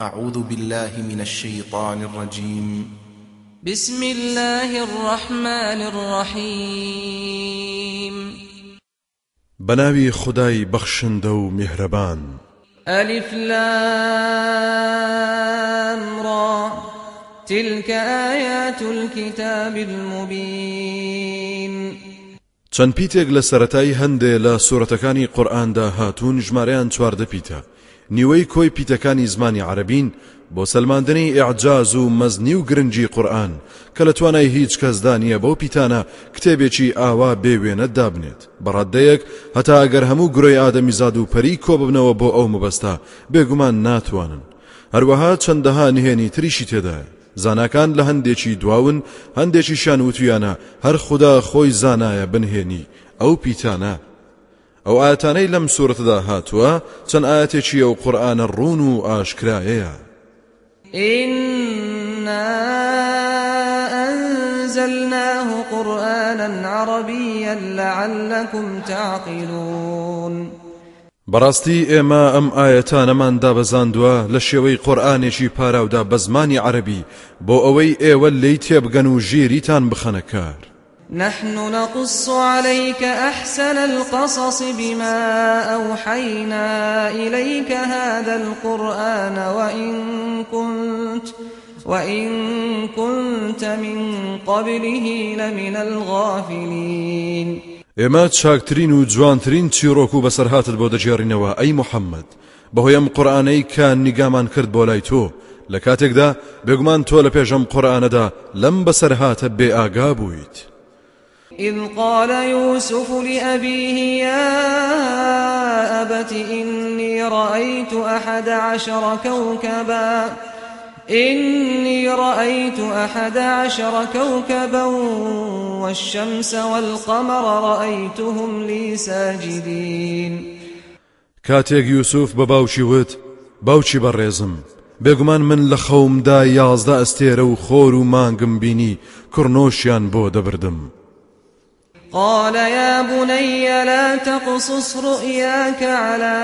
أعوذ بالله من الشيطان الرجيم. بسم الله الرحمن الرحيم. بناوي خداي بخشندو مهربان. ألف لام را. تلك آيات الكتاب المبين. چەند پیتێک لە سەتای هەندێ لە سوورەتەکانی قورئاندا هاتوون ژمارەیان چواردە پیتە نیوەی کۆی پیتەکانی زمانی عربین بۆ سلماندنی ئعجاز و مەزنی و گرنگی قورآن کە لە توانای هیچ کەسدا نییە بەو پیتانە کتێبێکی ئاوا بێوێنە دابنێت. بەڕاددەیەک هەتا ئەگەر هەموو گرۆی ئادەمی زاد و پەری کۆ ببنەوە بۆ ئەو مبەستا بێگومان ناتوانن. هەروەها چەندەها نهێنی تریشی تێدایە. زاناکان لە هەندێکی دواون هەندێکی شان وتویانە هەر خوددا خۆی زانایە بنهێنی ئەو پیتانە ئەو ئاەتانەی لەم سوورەتدا هاتووە چەند ئاەتێکی ئەو قورآانە ڕوون و ئاشکرایەیە. إنا أنزلناه قرآنا عربيا لعلكم تعقلون. بەڕاستی ئێمە ئەم ئاەتانەمان دابەزاندووە لە شێوەی قورآانێکی پاراودا بە زمانی عەربی بۆ ئەوەی ئێوە لی تێبگەن و ژێریتان بخەنە کار. نحن نقص عليك أحسن القصص بما أوحينا إليك هذا القرآن وإن كنت وإن كنت من قبله لمن الغافلين. ئێمە چاکترین و جوانترین چیرۆک و بەسەرهاتت بۆ دەجێڕینەوە محەممەد بەهۆی ئەم قورآانەی کە نیگامان کرد بۆ لای تۆ لە کاتێکدا بێگومان تۆ لە پێشەم قورآانەدا لەم بەسەرهاتە بێ ئاگا بوویت إذ قال يوسف لأبيه يا أبت إني رأيت أحد عشر كوكباً إني رأيت أحد عشر كوكبا والشمس والقمر رأيتهم لي ساجدين. كاتيك يوسف بباوشي وت باوچی بەڕێزم بێگومان من لە خەومدا یازدە ئەستێرە و خۆر و مانگم بینی کوڕنۆشیان قال يا بني لا تقصص رؤياك على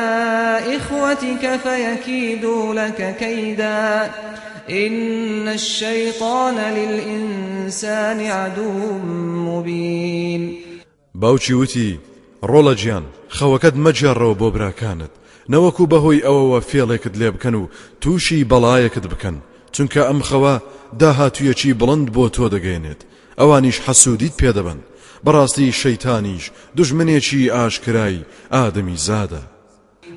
إخوتك فيكيدوا لك كيداً. إن الشيطان للإنسان عدو مبين. باوچی وتی ڕۆڵە گیان خەوەکەت مەجارڕەوە بۆ براکانت. نەوەکو بەهۆی ئەوەوە فێڵێکت لێ بکەن و تووشی بەڵایەکت بکەن. چونکە ئەم خەوە داهاتوویەکی بڵند بۆ تۆ دەگەێنێت ئەوانیش حەسوودیت پێدەبن بەڕاستی شەیتانیش دژمنێکی ئاشکرای ئادەمی زادە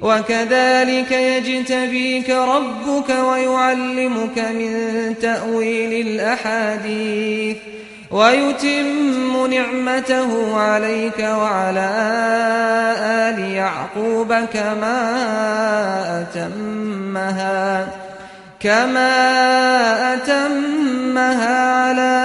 وكذلك يجتبيك ربك ويعلمك من تأويل الأحاديث ويتم نعمته عليك وعلى آل يعقوب كما أتمها. كما أتمها على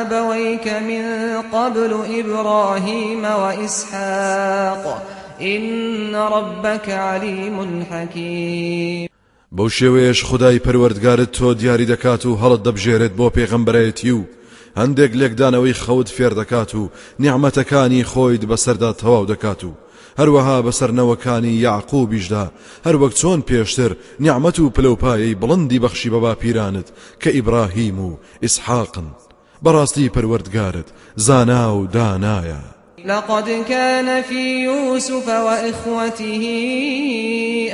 أبويك من قبل إبراهيم وإسحاق إن ربك عليم حكيم. بەو شێوەیەش خدای پەروەردگارت تۆ دیاری دەکات و هەڵت دەبژێرێت بۆ پێغەمبەرەتی و هەندێک لێکدانەوەی خەوت فێر دەکات و نیعممەتەکانی خۆیت بەسەردا هەروەها بەسەرنەوەکانی یعقوبیشدا هەروەک چۆن پێشتر نیعممەت و پلەپایی بڵندی بەخشی بە باپیرانت کە ئیبراهیم و ئیسحاقن. بەڕاستی پەروەردگارت زانا و دانایە. لقد كان في يوسف وإخوته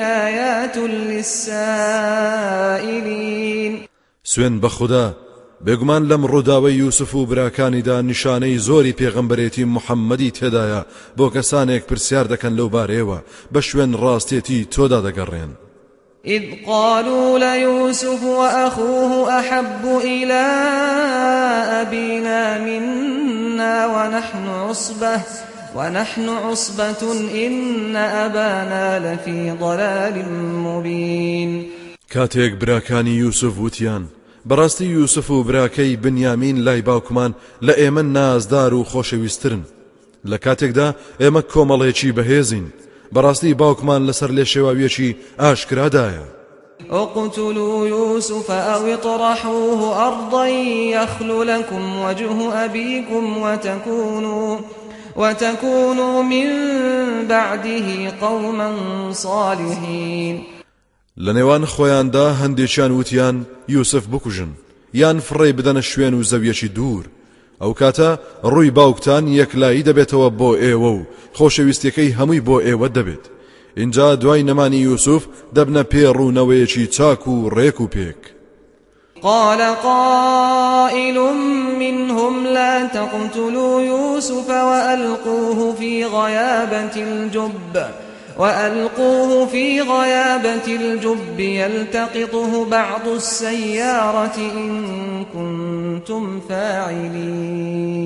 آيات للسائلين. سوێن بە خوددا بێگومان لەم ڕووداوەی یوسف و براکانیدا نیشانەی زۆری پێغەمبەرێتی محەممەدی تێدایە بۆ کەسانێک پرسیار دەکەن لەو بارەیەوە بە شوێن ڕاستێتی تۆدا دەگەڕێن. إذ قالوا ليوسف وأخوه أحب إلى أبينا منا ونحن عصبة ونحن عصبة إن أبانا لفي ضلال مبين. كاتيك براكاني يوسف وتيان بەڕاستی یوسف و براکەی بنیامین لای باوکمان لە ئێمە نازدار و خۆشەویسترن لە کاتێکدا ئێمە کۆمەڵێکی بەهێزین. بەڕاستی باوکمان لەسەر لێ شێواویەکی ئاشکرادایە. اقتلوا يوسف أو اطرحوه أرضا يخل لكم وجه أبيكم وتكونوا وتكونوا من بعده قوما صالحين. لە نێوان خۆیاندا هەندێکیان وتیان یوسف بکوژن. یان فڕێ بدەنە شوێن و زەویەکی دوور. ئەو کاتە ڕووی باوکتان یەکلایی دەبێتەوە بۆ ئێوە و خۆشەویستەکەی هەمووی بۆ ئێوە دەبێت. اینجا دوای نەمانی یوسف دەبنە پێڕوونەوەیەکی چاک و ڕێک و پێک. قال قائل منهم لا تقتلوا يوسف وألقوه في غيابة الجب. وألقوه في غيابة الجب يلتقطه بعض السيارة إن كنتم فاعلين.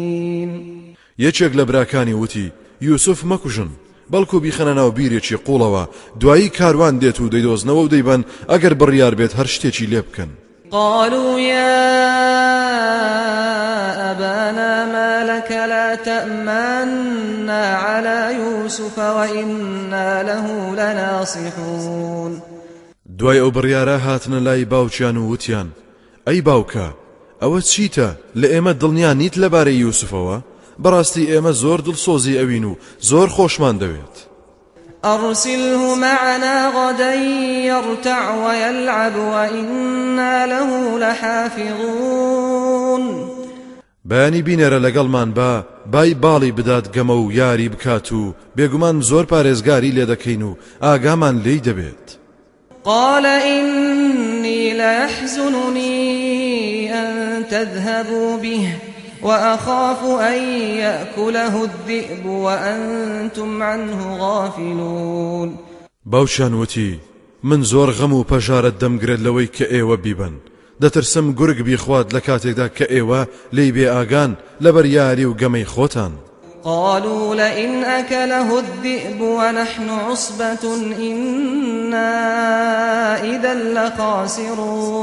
یەکێک لە براکانی وتی یوسف مەکوژن بەڵکو بیخەنە ناو بیرێکی قوڵەوە دوایی کاروان دێت و دەیدۆزنەوە و دەیبەن ئەگەر بڕیار بێت هەر شتێکی لێ بکەن قالوا يا أبانا ما لك لا تأمنا على يوسف وإنا له لناصحون دوای ئەو بڕیارە هاتنە لای باوچیان و وتیان. ئەی باوکە ئەوە چیتە؟ لە ئێمە دڵنیان نیت لەبارەی یوسفەوە؟ بەڕاستی ئێمە زۆر دڵسۆزی ئەوین و زۆر خۆشمان دەوێت. أرسله معنا غدا يرتع ويلعب وإنا له لحافظون بەیانی بینێرە لەگەڵمان با بای باڵی بدات گەمە و یاری بکات و بێگومان زۆر پارێزگاری لێ دەکەین و ئاگامان لی دەبێت. قال إني ليحزنني أن تذهبوا به وأخاف أن يأكله الذئب وأنتم عنه غافلون. باوشان وتی من زۆر غەم و پەژارت دەمگرێت لەوەی کە ئێوە بیبن. دەترسم گورگ بیخوات لە کاتێکدا کە ئێوە لی بێ ئاگان لەبەر یاری و گەمەی خۆتان. قالوا لئن أكله الذئب ونحن عصبة إنا إذا لخاسرون.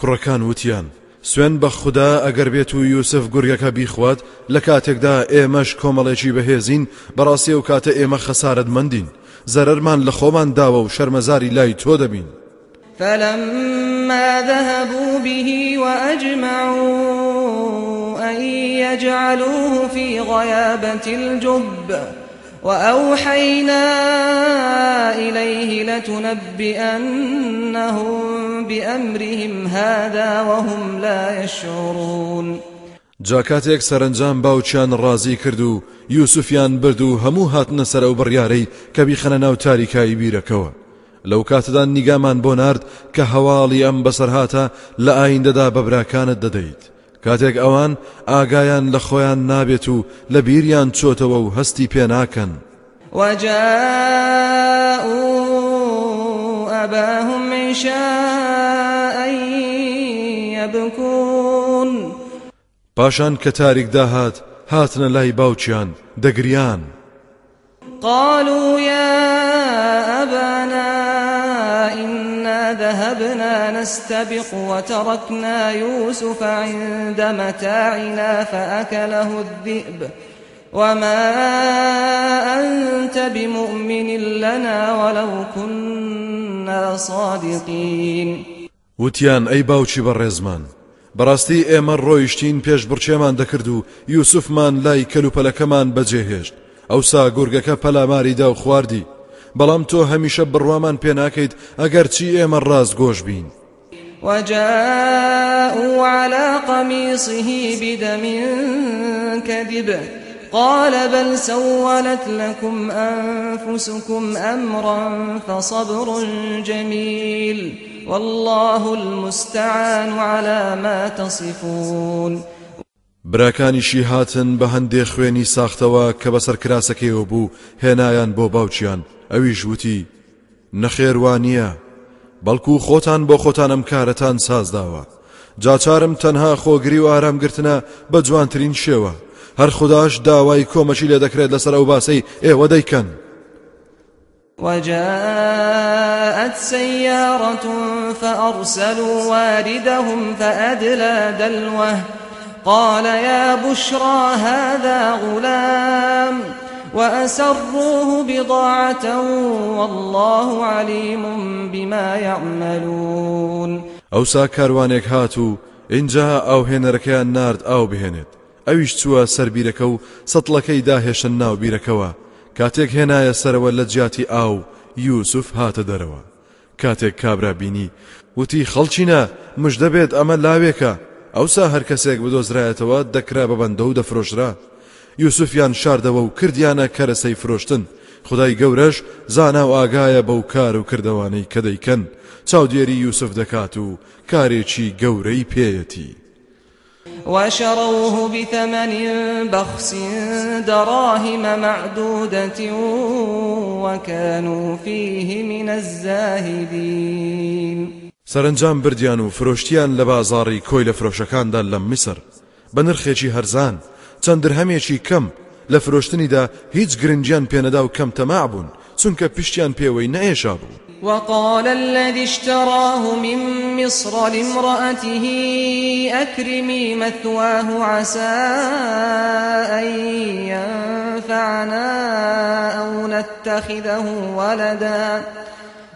کوڕەکان وتیان سوێن بە خوددا ئەگەر بێت و یوسف گوریەکە بیخوات لە کاتێکدا ئێمەش کۆمەڵێکی بەهێزین بەڕاستی و کاتە ئێمە خەسارت مندین. زەرەرمان لە خۆمان داوە و شەرمەزاری لای تۆ دەبین. فلما ذهبوا به وأجمعوا أن يجعلوه في غيابة الجب وأوحينا إليه لتنبئنهم بأمرهم هذا وهم لا يشعرون جاکاتێک سەرنجام باوچیان ڕازی کرد و یوسفیان برد و هەموو هاتنە سەر ئەو بڕیارەی کە بیخەنە لەو کاتەدا نیگامان بۆ نرد کە هەواڵی ئەم بەسەرهاتە لە ئایندەدا بەبراکانت دەدەیت. کاتێک ئەوان ئاگایان لە خۆیان نابێت و لە بیریان چۆتەوە و هەستی پێ ناکەن. وجاءوا أباهم عشاء يبكون. پاشان کە تاریک داهات هاتنە لای باوچیان دەگریان. قالوا يا ذهبنا نستبق وتركنا يوسف عند متاعنا فأكله الذئب. وما أنت بمؤمن لنا ولو كنا صادقين. وتیان ئەی باوچی بەڕێزمان بەڕاستی ئێمە ڕۆیشتین پێش بڕچێمان دەکرد و یوسفمان لای کەلوپەلەکەمان بەجێهێشت. ئەوسا گورگەکە پەلاماریدا و خواردی بەڵام تۆ هەمیشە بڕوامان پێ ناکەیت ئەگەر چی ئێمە ڕاست گۆش بین. وجاءوا على قميصه بدم كذب. قال بل سولت لكم أنفسكم أمرا فصبر جميل. والله المستعان على ما تصفون. براکانیشی هاتن بە هەندێ خوێنی ساختەوە کە بەسەر کراسەکەیەوە بوو هێنایان بۆ باوچیان. ئەویش وتی نەخێوانە بەڵکو خۆتان بۆ خۆتان ئەم کارەتان سازداوە جاچارم تەنها خۆگری و ئارامگرتنە بە جوانترین شێوە. هەر خودداش داوای کۆمەچی لێ دەکرێت لەسەر ئەو باسی ئێوە دەیکەن. وجاءت سيارة فأرسلوا واردهم فأدلى دلوه. قال يا بشرى هذا غلام. وأسروه بضاعة والله عليم بما يعملون. ئەوسا کاروانێک هات و اینجا ئەو هێنەرەکەیان نرد ئاو بهێنێت ئەویش چووە سەربیرەکە و سەتڵەکەی داهێشن ناو بیرەکەوە کاتێک هێنایە سەرەوە لە جیاتی ئاو یوسف هاتە دەرەوە کاتێک کابرا بینی وتی خەڵچینە مش دەبێت ئەمە لاوێکە ئەوسا هەر کەسێک بدۆزرایەتەوە دەکرا بەبندە و دەفرۆشرا یوسفیان شاردەوە و کردیانە کەرەسەی فرۆشتن. خدای گەورەش زانا و ئاگایە بەو کار و کردوانەی کە دەیکەن. چاودێری یوسف دەکات و کارێکی گەورەی پێیەتی. وشروه بثمن بخس دراهم معدودة وكانوا فيه من الزاهدين سەرنجام بردیان و فرۆشتیان لە بازاڕی کۆی لە فرۆشەکاندا لە میسر. بە نرخێکی هەرزان چەند درهەمێکی کەم. لە فرۆشتنیدا هیچ گرنجیان پێنەدا و کەم تەما بوون چونکە پشتیان پێوەی نەێشا وقال الذي اشتراه من مصر لامرأته أكرمي مثواه عسى أن ينفعنا أو نتخذه ولداً.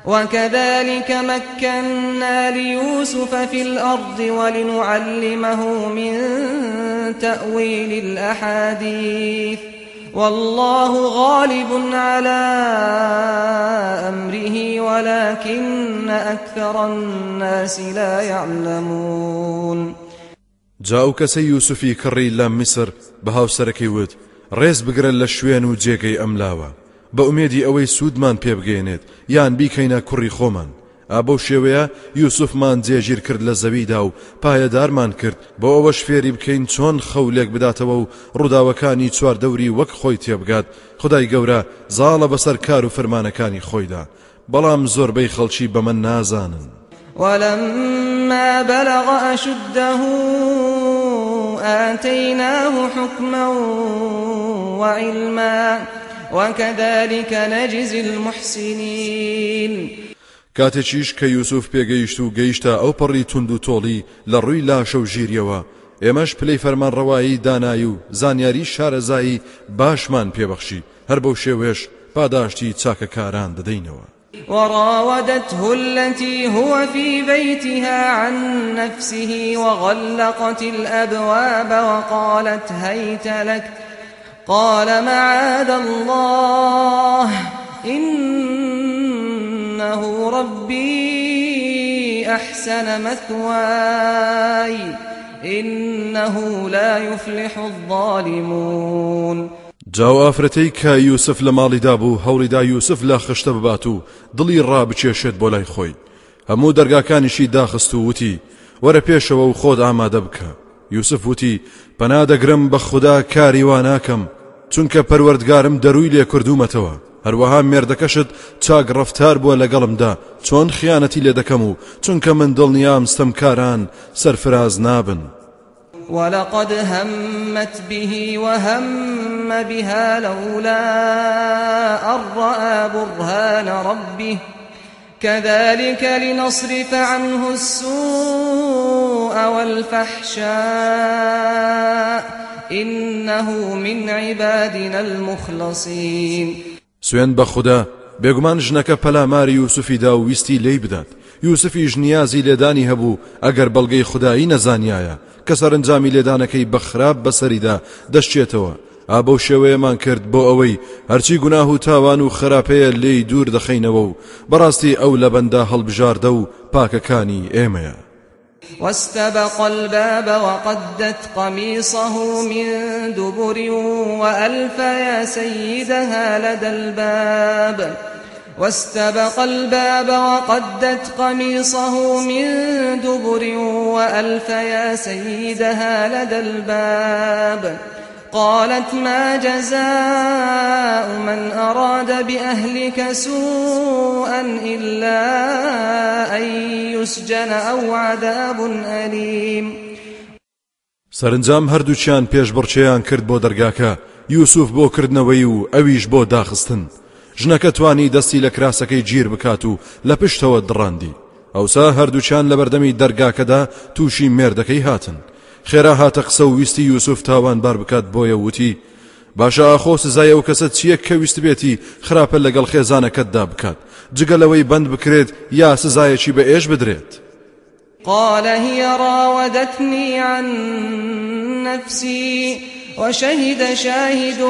وكذلك مكنا ليوسف في الأرض ولنعلمه من تأويل الأحاديث. والله غالب على أمره ولكن أكثر الناس لا يعلمون. جاو کەسە یوسفی کڕی لە میسر بە هاوسەرەکەی وت ڕێز بگرن لە شوێن و بە ئومێدی ئەوەی سوودمان پێبگەێنێت یان بیکەینە کوڕی خۆمان. ئابە شێوەیە یوسفمان جێگیر کرد لە زەویدا و پایەدارمان کرد بۆ ئەوەش فێری بکەین چۆن خەولێک بداتەوە و ڕووداوەکانی چواردەوری وەک خۆی تێبگات. خدای گەورە زاڵە بەسەر کار و فەرمانەکانی خۆیدا. بەڵام زۆربەی خەڵکی بە من نازانن. ولما بلغ أشده آتيناه حكما وعلما وكذلك نجزي المحسنين. کاتێکیش کە یوسف پێگەیشت و گەیشتە ئەو پەڕی تونند و تۆڵی لە ڕووی لاشە و ژیریەوە ئێمەش پلەی فەرمان ڕەوایی دانایی و زانیاری شارەزایی باشمان پێبەخشی. هەر بەو شێوێش پاداشتی چاکەکاران دەدەینەوە. وراودته التي هو في بيتها عن نفسه وغلقت الأبواب وقالت هيت لك قال معاذ الله إنه ربي أحسن مثواي إنه لا يفلح الظالمون. جاو ئافرەتەی کە یوسف لە ماڵیدا بوو هەوڵیدا یوسف لە خشتە ببات و دڵی ڕابچێشێت بۆ لای خۆی. هەموو دەرگاکانیشی داخست و وتی وەرە پێشەوە و خۆت ئامادە بکە. یوسف وتی پەنادەگرم کاری وا چونکە پەروەردگارم دەروی لێ کردومەتەوە. هەروەها مێردەکەشت چاک ڕفتار بووە لەگەڵمدا چۆن خیانەتی لێ دەکەم و چونکە من دڵنیام ستەمکاران سەرفراز نابن. ولقد همت به وهم بها لولا أن برهان ربه. كذلك لنصرف عنه السوء والفحشاء. إنه من عبادنا المخلصين. سوێن بە خوددا بێگومان ژنەکە پەلاماری یوسفیدا و ویستی لی بدات. یوسفیش نیازی لێدانی هەبوو ئەگەر بەڵگەی خودایی نەزانایە کە سەرنجامی لێدانەکەی بەخراب بەسەریدا دەشتێتەوە ئابە شێوەیەمان کرد بۆ ئەوەی هەرچی گوناه و تاوان و خراپەیە لێی دوور دەخینەوە و بەڕاستی ئەو لە بەندا هەڵبژاردە و پاکەکانی ئێمەیە. واستبق الباب وقدت قميصه من دبر وألف يا سيدها لدى الباب. واستبق الباب وقدت قميصه من دبر وألف يا سيدها لدى الباب. قالت ما جزاء من أراد بأهلك سوءا إلا أن يسجن أو عذاب أليم. سەرنجام هەردووچیان پێش بڕچەیان کرد بۆ دەرگاکە. یوسف بۆ کردنەوەی و ئەویش بۆ داخستن. ژنەکە توانی دەستی لە کراسەکەی گیر بکات و لە پشتەوە دڕاندی. ئەوسا هەردووچیان لە بەردەمی دەرگاکەدا تووشی مێردەکەی هاتن. خێرا هاتە قسە ویستی یوسف تاوان بار بکات بۆیە وتی باشە ئاخۆ سزای ئەو کەسە چییە کە ویست بێتی؟ خراپە لەگەڵ خێزانەکەتدا بکات. جگەلەوەی بند بکرێت یا سزایەکی بە ئێش بدرێت. قال هي راودتني عن نفسي وشهد شاهد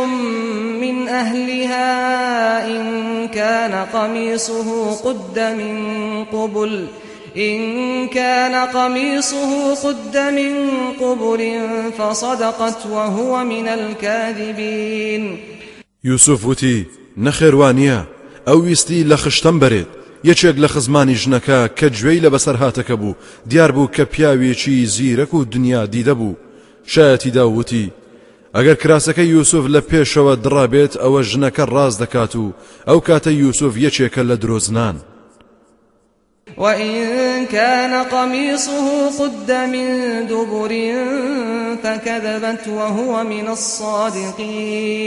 من أهلها إن كان قميصه قد من قبل إن كان قميصه قد من قبل فصدقت وهو من الكاذبين. يوسف وتی نەخێوانە ئەو ویستی لە خشتم بەرێت. یەکێک لە خزمانی ژنەکە کە گوێی لە بەسەر هاتەکە بوو. دیار بوو کە پیاوێکی زیرەک و دنیا دیدە بوو. شایەتی داوتی ئەگەر کراسەکە یوسف لە پێشەوە دڕابێت ئەوە ژنەکە یوسف وإن كان قميصه قد من دبر فكذبت وهو من الصادقين.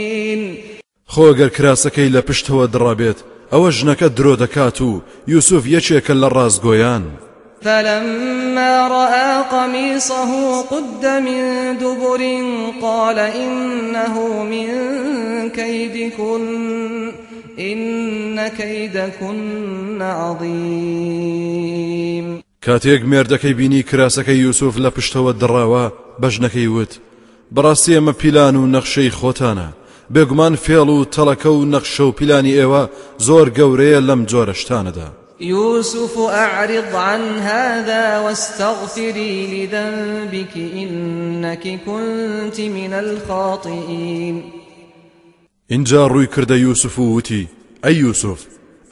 خۆگەر کراسەکەی لە پشتەوە دڕابێت ئەوە ژنەکە درۆ دەکات و یوسف یەکێکە لە ڕازگۆیان. فلما رأى قميصه قد من دبر قال إنه من كيدكن. إن كيدكن عظيم. کاتێک مێردەکەی بینی کراسەکەی یوسف لە پشتەوە دڕاوە بەژنەکەی وت. بەڕاستی ئەمە پیلان و نەخشەی خۆتانە. بێگومان فێڵ و تەڵەکە و نەخشە و پیلانی ئێوە زۆر گەورەیە لەم جۆرەشتانەدا. يوسف أعرض عن هذا واستغفري لذنبك إنك كنت من الخاطئين. اینجا ڕووی کردە یوسف و وتی ئەی یوسف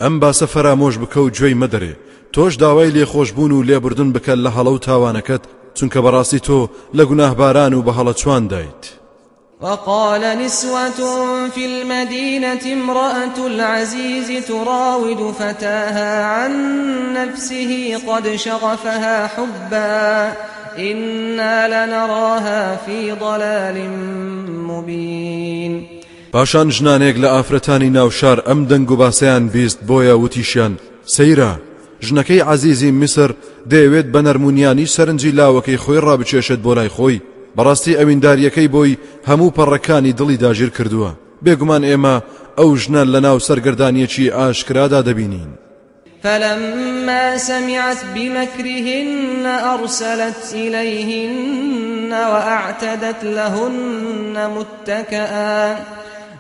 ئەم باسە فەرامۆش بکە و گوێی مەدەرێ تۆش داوای لێخۆشببوون و لێبوردن بکە لە هەڵە و تاوانەکەت چونکە بەڕاستی تۆ لە گوناهباران و بە چوان دایت وقال نسوة في المدينة امرأة العزيز تراود فتاها عن نفسه قد شغفها حبا. إنا لنراها في ضلال مبين. پاشان ژنانێک لە ئافرەتانی ناوشار ئەم دەنگ و باسەیان بیست بۆیە وتیشیان. سەیرە ژنەکەی عزیزی میسر دەیەوێت بە نەرمونیانی سەرنجی لاوەکەی خۆی ڕابچێشێت بۆ لای خۆی. بەڕاستی ئەوینداریەکەی بۆی هەموو پەڕەکانی دڵی داگیر کردووە. بێگومان ئێمە ئەو ژنە لە ناو سەرگردانیەکی ئاشکرادا دەبینین. فلما سمعت بمكرهن أرسلت إليهن وأعتدت لهن متكئا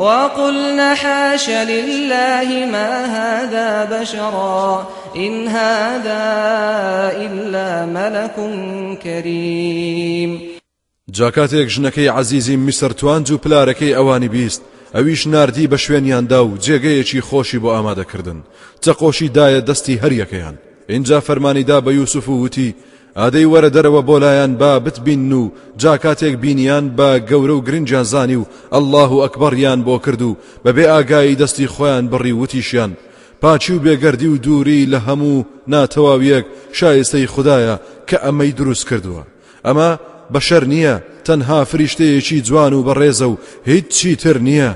وقلن حاش لله ما هذا بشرا إن هذا إلا ملك كريم. جاکاتێک ژنەکەی عزیزی میسر توانج و پلارەکەی ئەوانی بیست ئەویش نردی بە شوێنیاندا و جێگەیەکی خۆشی بۆ ئامادەکردن. چەقۆشی دایە دەستی هەریەکەیان. اینجا فەرمانیدا بە یوسف و وتی ئادەی وەرە دەرەوە بۆ لایەن با بتبین و جا کاتێک بینیان بە گەورە و گرنجیان زانی و ئەلله و ئەکبەریان بۆ کرد و بەبێ ئاگایی دەستی خۆیان بڕی وتیشیان پاچی و بێگەردی و دووری لە هەموو ناتەواویەک شایستەی خدایە کە ئەمەی دروست کردووە. ئەمە بەشەر نییە تەنها فریشتەیەکی جوان و بەڕێزە و هیچ چی تر نییە.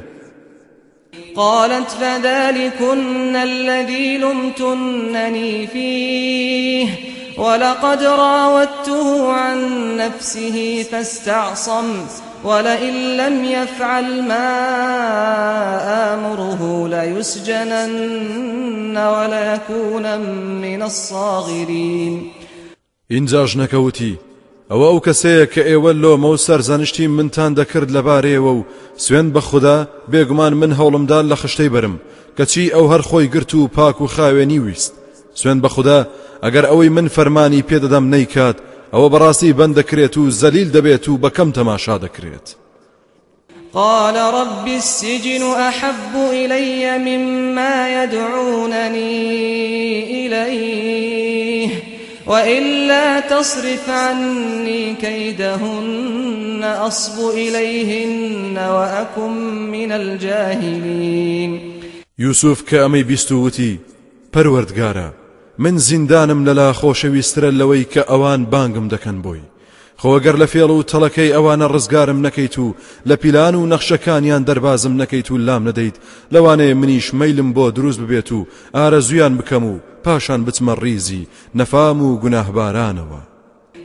قالت فذلكن الذي لمتنني فيه. ولقد راودته عن نفسه فاستعصم ولئن لم يفعل ما آمره ليسجنن وليكون من الصاغرين. اینجا ژنەکەوتی ئەوە ئەو کەسەیە کە ئێوە لۆمە و سەرزانشتی منتان دەکرد لەبارەیەوە و سوێن بە خوددا من هەوڵمدان لە خشتەی برم کەچی ئەو هەر خۆی گرت و پاک و خاوێنی ویست ئەگەر ئەوەی من فەرمانی پێدەدەم نەیکات ئەوە بەڕاستی بەند دەکرێت و زەلیل دەبێت و بەکەم تەماشا دەکرێت قال رب السجن أحب إلي مما يدعونني إليه وإلا تصرف عني كيدهن أصب إليهن وأكن من الجاهلين بیست و وتی پەروەردگارە من زیندانم لەلا خۆشەویسترە لەوەی کە ئەوان بانگم دەکەن بۆی. خۆگەر لە فێڵ و تەڵەکەی ئەوانە ڕزگارم نەکەیت و لە پیلان و نەخشەکانیان دەربازم نەکەیت و لام نەدەیت لەوانەیە منیش مەیلم بۆ دروست ببێت و ئارەزویان بکەم و پاشان بچمە ڕیزی نەفام و گوناهبارانەوە.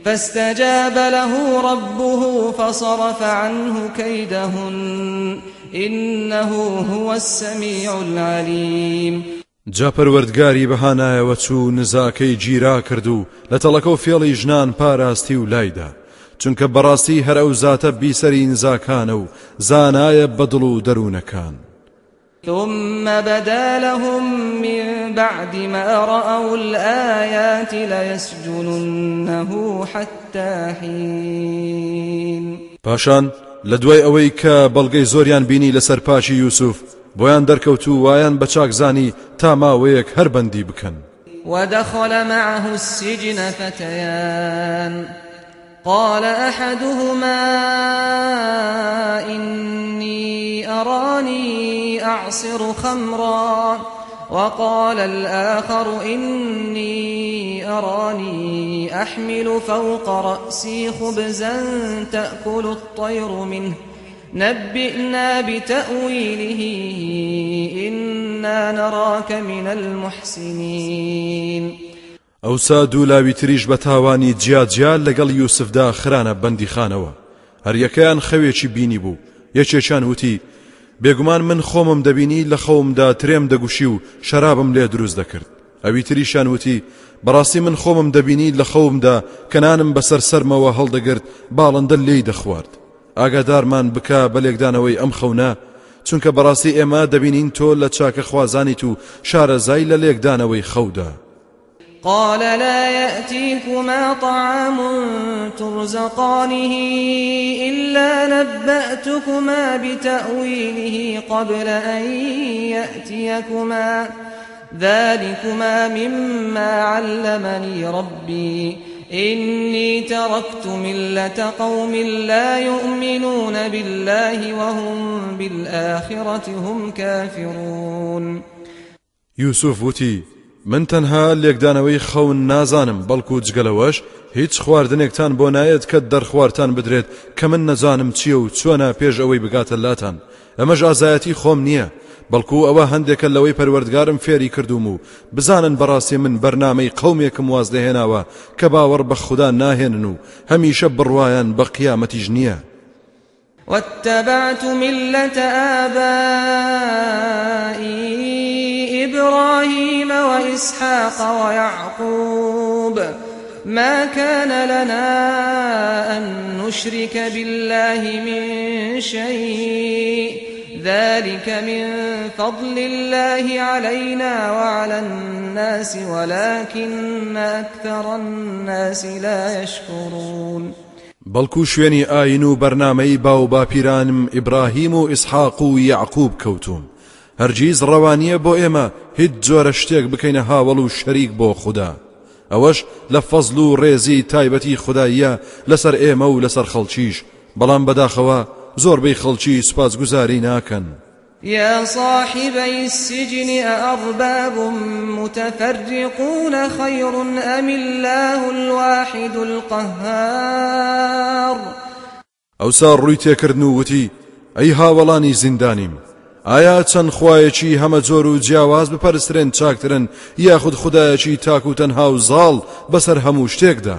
فاستجاب له ربه فصرف عنه كيدهن إنه هو السميع العليم. جا پەروەردگاری بەهانایەوە چوو نزاکەی گیرا کرد و لە تەڵەکە و فێڵی ژنان پاراستی و لایدا. چونکە بەڕاستی هەر ئەو زاتە بیسەری نزاکانە و زانایە بەدڵ و دەروونەکان ثم بدا لهم من بعد ما رأوا الآيات ليسجننه حتى حين. پاشان لە دوای ئەوەی کە بەڵگەی زۆریان بینی لەسەر پاشی یوسف بۆیان دەرکەوت و وایان بە چاکزانی تا ماوەیەک هەر بەندی بکەن. ودخل معه السجن فتيان. قال أحدهما إني أراني أعصر خمرا. وقال الآخر إني أراني أحمل فوق رأسي خبزا تأكل الطير منه. نبئنا بتأويله إنا نراك من المحسنين. ئەوسا دوو لاوی تریش بە تاوانی جیاجیال لەگەڵ یوسفدا خرانە بەندی خانەوە. هەر یەکەیان خەوێکی بینی بوو. یەکێکیان وتی بێگومان من خۆمم دەبینی لە خەومدا ترێم دەگوشی و شەرابم لێ دروست دەکرد. ئەوی تریشان وتی بەڕاستی من خۆمم دەبینی لە خەومدا کەنانم بەسەر سەرمەوە هەڵدەگرت باڵندە لێی دەخوارد. ئاگادارمان بکە بە لێکدانەوەی ئەم خەونە. چونکە بەڕاستی ئێمە دەبینین تۆ لە چاکە خوازانیت و شارەزای لە لێکدانەوەی خەودا. قال لا يأتيكما طعام ترزقانه إلا نبأتكما بتأويله قبل أن يأتيكما. ذلكما مما علمني ربي. إني تركت ملة قوم لا يؤمنون بالله وهم بالآخرة هم كافرون. يوسف وتي من تەنها لێکدانەوەی خەون نازانم بەڵکو جگەلەوەش هیچ خواردنێکتان بۆ نایەت کە دەرخواردتان بدرێت کە من نەزانم چییە و چۆنە پێش ئەوەی بگاتە لاتان. ئەمەش ئازایەتی خۆم بەڵکو ئەوە هەندێکە لەوەی پەروەردگارم فێری کردوم و بزانن بەڕاستی من بەرنمەی قەومێکم واز دەهێناوە کە باوەڕ بە خوددا ناهێنن و هەمیشە بڕواان بە قیامەتیش نییە. واتبعت ملة آبائي إبراهيم وإسحاق ويعقوب. ما كان لنا أن نشرك بالله من شيء. ذلك من فضل الله علينا وعلى الناس ولكن أكثر الناس لا يشكرون. بەڵکو شوێنی ئاین و بەرنمەی باو باپیرانم ئیبراهیم و ئیسحاق و یعقوب کەوتوم هەرگیز ڕەوانیە بۆ ئێمە هیچ جۆرە شتێک بکەینە هاوڵ و شەریک بۆ خوددا ئەوەش لە فەزل و ڕێزی تایبەتی خداییە لەسەر ئێمە و لەسەر خەڵکیش بەڵام بەداخەوە زۆربەی خەڵکی سوپاسگوزاری ناکەن. يا صاحبي السجن أأرباب متفرقون خير أم الله الواحد القهار؟ ئەوسا ڕووی تێکردن و وتی ئەی هاوەڵانی زیندانیم ئایا چەند خوایەکی هەمە جۆر و جیاواز بپەرسترێن چاکترن یاخود خدایەکی تاک و تەنها و زاڵ بەسەر هەموو شتێکدا؟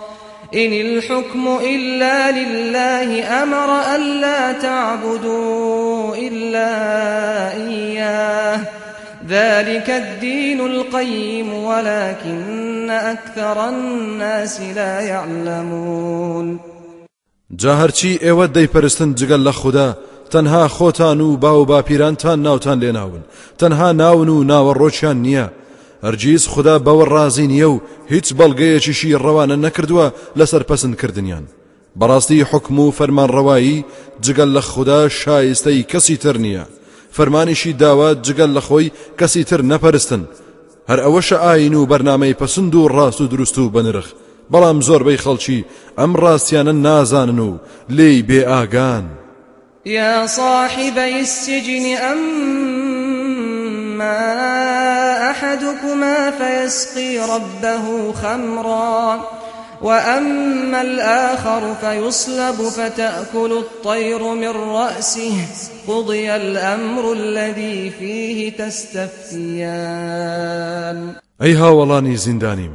إن الحكم إلا لله أمر ألا تعبدوا إلا إياه. ذلك الدين القيم ولكن أكثر الناس لا يعلمون. جاهرچی ئێوە دەیپەرستن جگەل لە خوددا تەنها خۆتان و باو باپیرانتان ناوتان لێناون تەنها ناون و ناوەڕۆچیان نییە هەرگیز خدا بەوە ڕازی نییە و هیچ بەڵگەیەکیشی ڕەوانە نەکردووە لەسەر پەسندکردنیان. بەڕاستی حکم و فەرمانڕەوایی جگەل لە خوددا شایستەی کەسی تر نییە. فەرمانیشی داوا جگەل لە خۆی کەسی تر نەپەرستن. هەر ئەوەشە ئاین و بەرنمەی پەسند و ڕاست و دروست و بەنرخ. بەڵام زۆربەی خەڵکی ئەم ڕاستیانە نازانن و لێی بێ ئاگان. يا صاحبي السجن أما أحدكما فيسقي ربه خمرا وأما الآخر فيصلب فتأكل الطير من رأسه. قضي الأمر الذي فيه تستفتيان. ئەی هاوەڵانی زیندانیم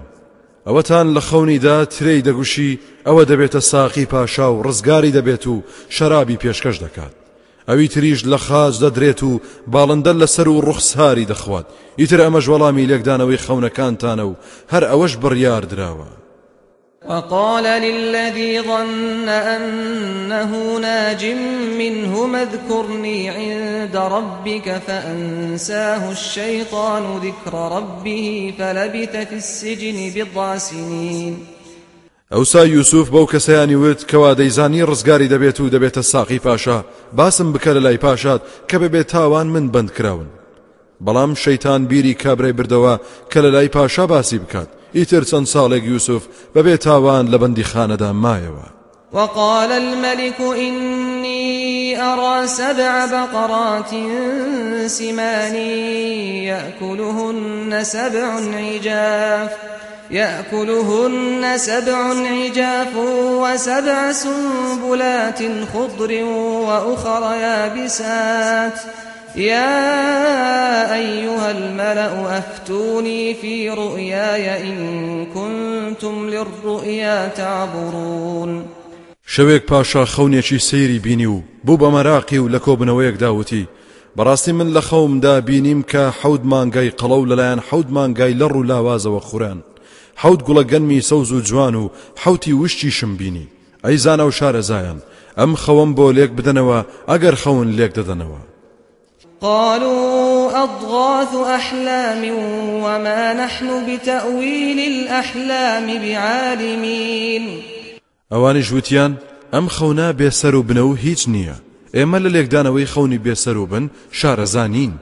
ئەوەتان لە خەونیدا ترەی دەگوشی ئەوە دەبێتە ساقی پاشا و ڕزگاری دەبێت و شەرابی پێشکەش دەکات ئەوی تریش لە خاج دەدرێت و باڵندە لەسەر و ڕوخساری دەخوات ئیتر ئەمەش وەڵامی لێکدانەوەی خەونەکانتانە و هەر ئەوەش بڕیار دراوە وقال للذي ظن أنه ناج منه اذكرني عند ربك فأنساه الشيطان ذكر ربه فلبث في السجن بضع سنين. ئەوسا یوسف بەو کەسەیانی وت کەوا دەیزانی ڕزگاری دەبێت و دەبێتە ساقی پاشا باسم بکە لە لای پاشات کە ببێت تاوان من بند کراون. بەڵام شەیتان بیری کابرای بردەوە کە لە لای پاشا باسی بکات. ئیتر چەند ساڵێک یوسف بەبێ تاوان لە بەندی خانەدا مایەوە. وقال الملك إني أرى سبع بقرات سمان يأكلهن سبع عجاف. يأكلهن سبع عجاف وسبع سنبلات خضر وأخر يابسات. يا أيها الملأ أفتوني في رؤياي إن كنتم للرؤيا تعبرون. شەوێک پاشا خەونێکی سەیری بینی و بوو بە مەراقی و لە کۆبنەوەیەک من لە خەومدا بینیم کە حەود مانگای قەڵە و لەلایەن حەود مانگای لەڕ و لاوازەوە خوران. حەوت گوڵە گەنمی سەوز و جوان و حوتی وشتی شم بینی ئەیزانە و شارەزایان ئەم خەوەم بۆ لێک بدەنەوە ئەگەر خەون لێک دەدەنەوە. قالوا أضغاث أحلام وما نحن بتأويل الأحلام بعالمين. ئەوانی ژووتیان ئەم خەونا بێسەر و بنە و هیچ نییە. ئێمە لە لێکدانەوەی خەونی بێسەر و بن شارەزانین.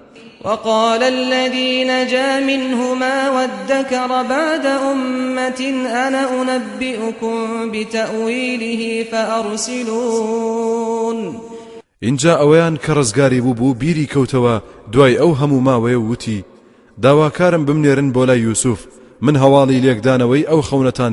وقال الذي نجا منهما وادكر بعد أمة أنا أنبئكم بتأويله فأرسلون. اینجا ئەوەیان کە ڕزگاری بوو بوو بیری کەوتەوە دوای ئەو هەموو ماوەیە وتی داواکارم بمنێرن بۆ لای یوسف من هەواڵی لێکدانەوەی ئەو خەونەتان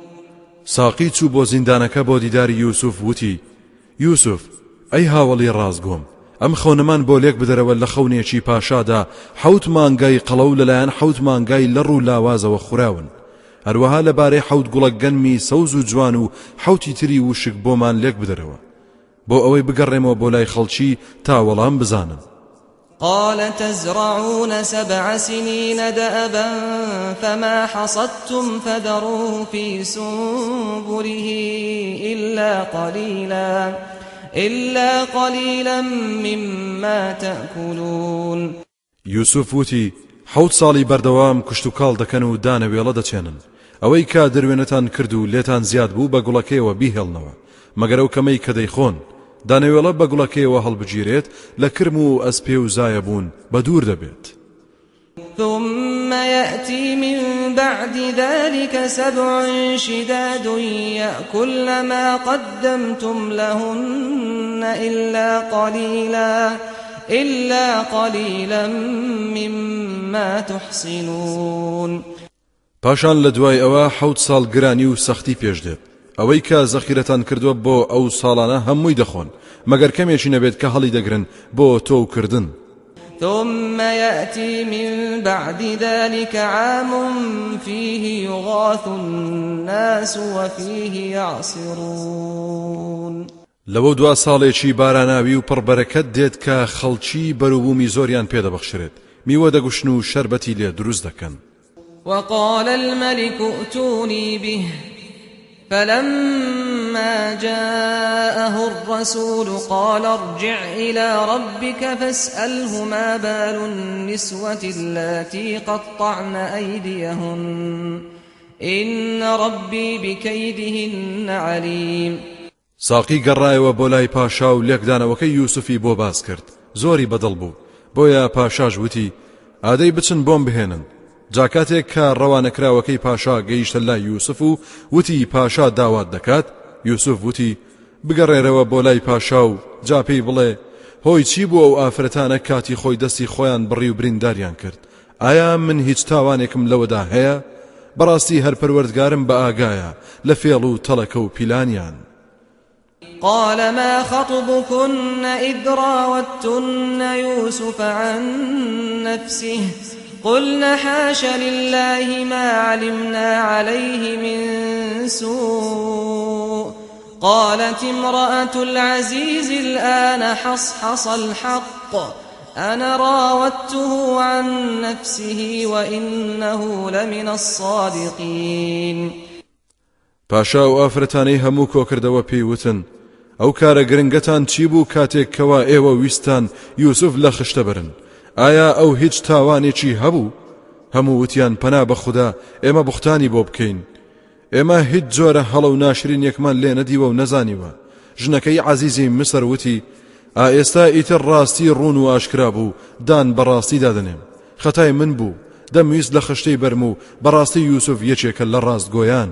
ساقی چوو بۆ زیندانەکە بۆ دیداری یوسف وتی یوسف ئەی هاوڵی ڕازگۆم ئەم خەونەمان بۆ لێک بدەرەوە لە خەونێکی پاشادا حوت مانگای قەڵە و لەلایەن حوت مانگای لە ڕوو لاوازەوە خوراون. هەروەها لەبارەی حوت گوڵک گەنمی سەوز و جوان و حوتی تری وشک بۆمان لێک بدەرەوە. بۆ ئەوەی بگەڕێمەوە بۆ لای خەڵکی تا وەڵام بزانن. قال تزرعون سبع سنين دأبا فما حصدتم فذروه في سنبله إلا قليلا إلا قليلا مما تأكلون. يوسف وتي حوت ساڵی بەردەوام کشت و کاڵ دەکەن و دانەوێڵە دەچێنن. ئەوەی کا دەروێنەتان کرد و لێتان زیاد بوو بە گوڵەکەیەوە بیهێڵنەوە. مەگەر ئەو کەمەی کە دانەوێڵە بە گوڵەکەیەوە هەڵبگیرێت لە کرم و ئەسپێ و زایە بوون بە دوور دەبێت. ثم يأتي من بعد ذلك سبع شداد يأكل ما قدمتم لهن إلا قليلا إلا قليلا مما تحصنون پاشان لە دوای ئەوە حوت ساڵ گرانی و سەختی پێش دێت. ئەوەی کە زەخیرەتان کردووە بۆ ئەو ساڵانە هەمووی دەخۆن. مەگەر کەمێکی نەبێت کە هەڵی دەگرن بۆ تۆ کردن ثم يأتي من بعد ذلك عام فيه يغاث الناس وفيه يعصرون. لەوە دوا ساڵێکی باراناوی و پڕبەرەکەت دێت کە خەڵکی بەروبوومی زۆریان پێدەبەخشرێت. میوە دەگوشن و شربەتی لێ دروست دەکەن. وقال الملك ائتوني به. فلما جاءه الرسول قال ارجع إلى ربك فاسأله ما بال النسوة اللاتي قطعن أيديهن. إن ربي بكيدهن عليم. ساقی گەڕایەوە بۆ لای پاشا و لێکدانەوەکەی یوسفی بۆ باز کرد. زۆری بەدڵ بوو. بۆیە پاشاش وتی ئادەی بچن جاکاتێک کە ڕەوانەکراوەکەی پاشا گەیشتە لای یوسف و وتی پاشا داوات دەکات یوسف وتی بگەڕێرەوە بۆ لای پاشا و جاپی بڵێ هۆی چی بوو ئەو ئافرەتانە کاتی خۆی دەستی خۆیان بڕی و برینداریان کرد؟ ئایا من هیچ تاوانێکم لەوەدا هەیە؟ بەڕاستی هەر پەروەردگارم بە ئاگایە لە فێڵ و تەڵەکە و پیلانیان. قال ما خطبكن إذ راوتن يوسف عن نفسه؟ قلنا حاش لله ما علمنا عليه من سوء. قالت امرأة العزيز الآن حصحص الحق. أنا راودته عن نفسه وإنه لمن الصادقين. پاشا و ئافرەتانەی هەموو کۆکردەوە پێیوتن. ئەو کارە گرنگەتان چی بوو کاتێک کەوا ئێوە ویستان یوسف لە برن ئایا ئەو هیچ تاوانێکی هەبوو؟ هەموو وتیان پەنا بە خوددا ئێمە بوختانی بۆ بکەین. ئێمە هیچ جۆرە هەڵە و ناشرین یەکمان لێ نەدیوە و نەزانیوە. ژنەکەی عزیزی مسر وتی ئا ئێستا ئیتر ڕاستی ڕون و ئاشکرا بوو دان بەڕاستی دادنێم. خەتای من بوو دەمویست لە خشتەی بەرم و بەڕاستی یوسف یەکێکە لە ڕاستگۆیان.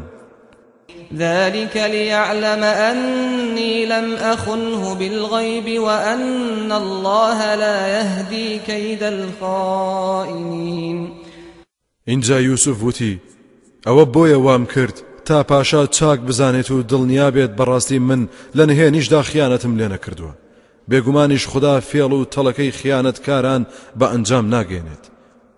ذلك ليعلم أني لم أخنه بالغيب وأن الله لا يهدي كيد الخائنين. اینجا یوسف وتی ئەوە بۆیە وام کرد تا پاشا چاک بزانێت و دڵنیا بێت بەڕاستی من لە نهێنیشدا خیانەتم لێ نەکردووە. بێگومانیش خدا فێڵ و تەڵەکەی خیانەت کاران بە ئەنجام ناگەێنێت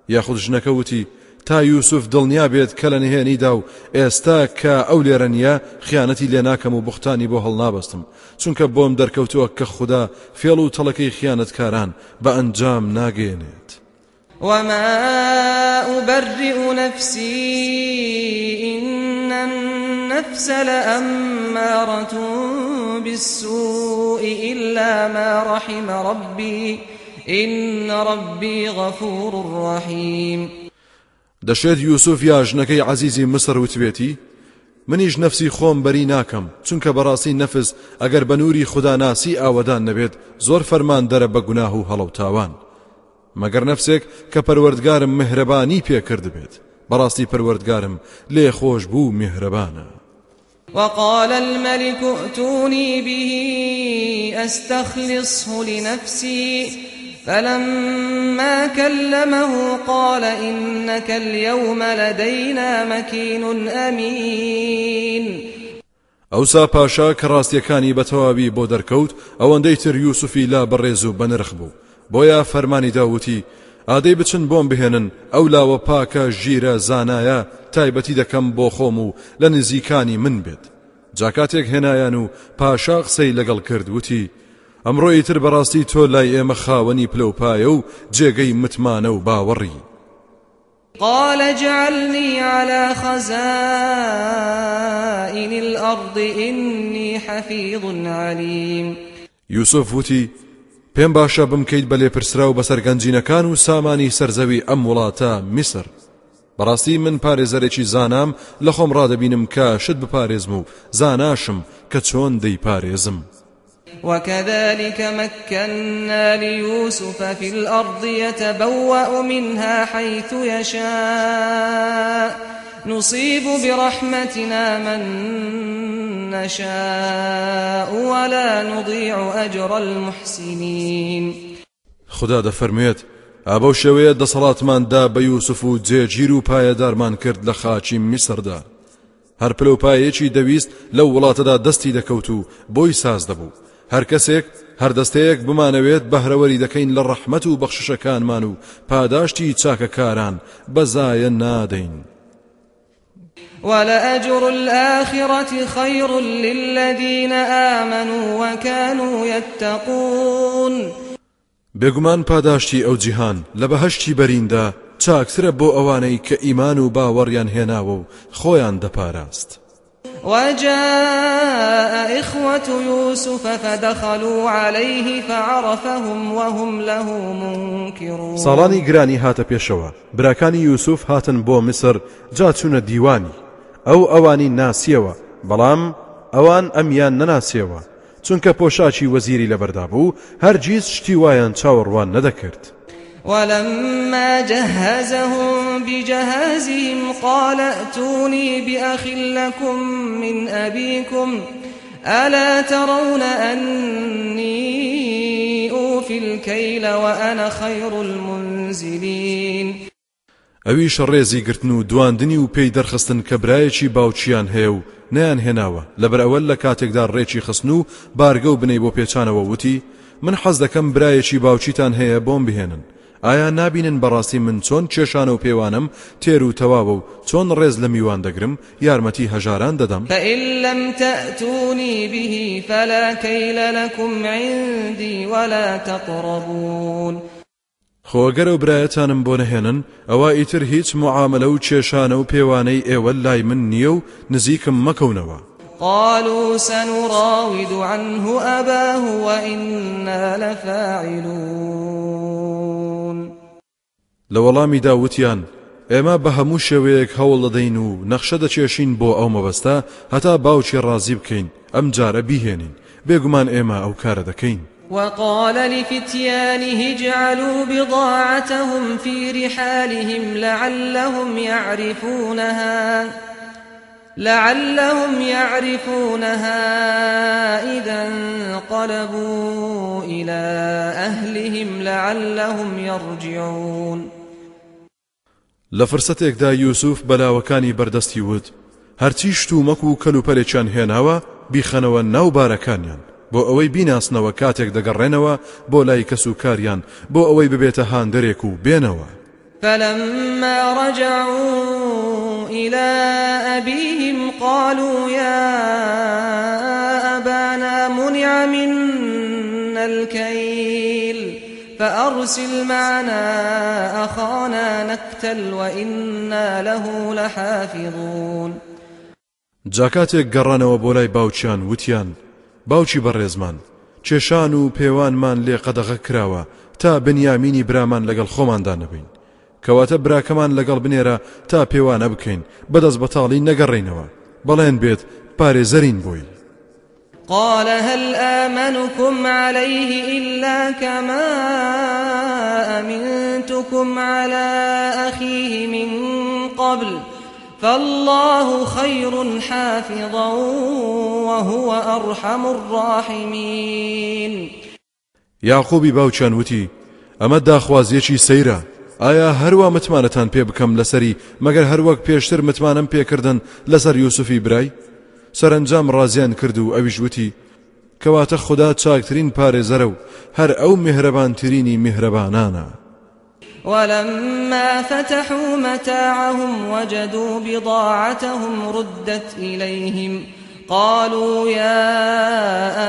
یاخود ژنەکە وتی تا یوسف دڵنیا بێت کە لە نهێنیدا و ئێستا کە ئەو لێرە نیە خیانەتی لێ ناکەم و بختانی بۆ هەڵ نابستم چونکە بۆم دەرکەوتووە کە خوددا فێڵ و تەڵەکەی خیانەتکاران بە ئەنجام وما أبرئ نفسي إن النفس لأمارة بالسوء إلا ما رحم ربي إن ربي غفور رحيم دەشێت یوسف یا ژنەکەی عزیزی مسر وتبێتی منیش نفسی خۆم بەری ناکەم چونکە بەڕاستی نەفس ئەگەر بە نووری خوددا ناسی ئاوەدان نەبێت زۆر فەرمان دەرە بە گوناه و هەڵەو تاوان. مەگەر نەفسێک کە پەروەردگارم مهرەبانی پێکرد بێت بەڕاستی پەروەردگارم لێ خۆش بوو میهرەبانە وقال الملك ائتوني به أستخلصه لنفسي. فلما كلمه قال إنك اليوم لدينا مكين أمين. ئەوسا پاشا کە ڕاستیەکانی بەتەواوی بۆ دەرکەوت ئەوەندەی تر یوسفی لا بەڕێز و بەنرخ بوو. بۆیە فەرمانی داوتی ئادەی بچن بۆم بهێنن ئەو لاوە پاکە ژیرە زانایە تایبەتی دەکەم بۆ خۆم و لە نزیکانی من بێت. جاکاتێک هێنایان و پاشا قسەی لەگەڵ کرد وتی ئەمڕۆی تر بەڕاستی تۆ لای ئێمە خاوەنی پلەپایە و جێگەی متمانە و باوەڕی. قال اجعلني على خزائن الأرض إني حفيظ عليم. یوسف وتی پێم باشە بمکەیت بە لێپرسرا و بەسەر گەنجینەکان و سامانی سەرزەوی ئەم وڵاتە میسر. بەڕاستی من پارێزەرێکی زانام لە خۆم ڕادەبینم کە شت بپارێزم و زاناشم کە چۆن دەیپارێزم. وكذلك مكنا ليوسف في الأرض يتبوأ منها حيث يشاء. نصيب برحمتنا من نشاء ولا نضيع أجر المحسنين. خدا دەفەرموێت ئابە شێوەیە دەسەڵاتماندا بە یوسف و جێگیر و پایەدارمان کرد لە خاچی میسردا. هەر پلەپایەکی دەویست لەو وڵاتەدا دەستی دەکەوت و بۆی ساز دەبوو. هەر کەسێک هەردەستەیەک بمانەوێت بەهرەوەری دەکەین لە ڕەحمەت و بەخششەکانمان و پاداشتی چاکەکاران بەزایە نادەین. ولأجر الآخرة خير للذين آمنوا وكانوا يتقون. بێگومان پاداشتی ئەو جیهان لە بەهشتی بەریندا چاکترە بۆ ئەوانەی کە ئیمان و باوەڕیان هێناوە و خۆیان دەپاراست. وجاء إخوة يوسف فدخلوا عليه فعرفهم وهم له منكرون. سالاني گراني هات بيشوا براكاني يوسف هاتن بو مصر جاتون ديواني أو أواني ناسيوا بلام أوان أميان نناسيوا چونکە پۆشاچی وەزیری لەبەردابوو هەرگیز شتی وایان چاوەڕوان نەدەکرد. ولما جهزهم بجهازهم قال ائتوني بأخ لكم من أبيكم ألا ترون أني أوفي الكيل وأنا خير المنزلين؟ ئەویش ڕێزی گرتن و دواندنی و پێی دەرخستن کە برایەکی باوچیان هەیە و نەیان هێناوە. لەبەر ئەوەل لە کاتێکدا ڕێکی خستن و بارگە و بنەی بۆ پێچانەوە وتی من حەز دەکەم برایەکی باوچیتان هەیە بۆم بهێنن. ئایا نابینن بەڕاستی من چۆن کێشانە و پێوانم تێر و تەواوە و چۆن ڕێز لە میوان دەگرم؟ یارمەتی هەژاران دەدەم. فإن لم تأتوني به فلا كيل لكم عندي ولا تقربون. خۆگەرە و برایەتانم بۆ نەهێنن ئەوە ئیتر هیچ معاملە و کێشانە و پێوانەی ئێوە لای من نییە و نزیکم مەکەونەوە. قالوا سنراود عنه أباه وإنا لفاعلون. لە وەڵامی داوتیان ئێمە بە هەموو شێوەیەک هەوڵ دەدەین و نەخشە دەچێشین بۆ ئەو مەبەستا هەتا باوکی ڕازی بکەین ئەم جارە بیهێنین بێگومان ئێمە ئەو کارە دەکەین وقال لفتيانه اجعلوا بضاعتهم في رحالهم لعلهم يعرفونها. لعلهم يعرفونها إذا انقلبوا إلى أهلهم لعلهم يرجعون. لە فرسەتێکدا یوسف بەلاوەکانی بەردەستی وت هەرچی شتومەک و کەلوپەلێکیان هێناوە بیخەنەوە ناو بارەکانیان بۆ ئەوەی بیناسنەوە کاتێک دەگەڕێنەوە بۆ لای کەس و کاریان. بۆ ئەوەی ببێتە هاندەرێک و بێنەوە فلما رجعوا إلى أبيهم قالوا يا أبانا منع منا الكيل فأرسل معنا أخانا نكتل وإنا له لحافظون. جاکاتێک گەڕانەوە بۆ لای باوچیان وتیان باوکی بەڕێزمان کێشان و پێوانمان لێ قەدەغە تا بنیامینی برامان لەگەڵ خۆماندا نەبین. کەواتە براکەمان لەگەڵ بنێرە تا پێوانە بکەین بەدەست بەتاڵی نەگەڕێینەوە بەڵێن بێت پارێزەرین بووی قال هل آمنكم عليه إلا كما أمنتكم على أخيه من قبل؟ فالله خير حافظا وهو أرحم الراحمين. یاخۆبی باوچیان وتی ئەمە داخوازیەکی سەیرە ئایا هەروە متمانەتان پێ بکەم لەسەری مەگەر هەروەک پێشتر متمانم پێکردن لەسەر یوسفی برای؟ سەرنجام ڕازیان کرد و ئەویش وتی کەواتە خوددا چاکترین پارێزەرە و هەر ئەو میهرەبانترینی میهرەبانانە ولما فتحوا متاعهم وجدوا بضاعتهم ردت إليهم قالوا يا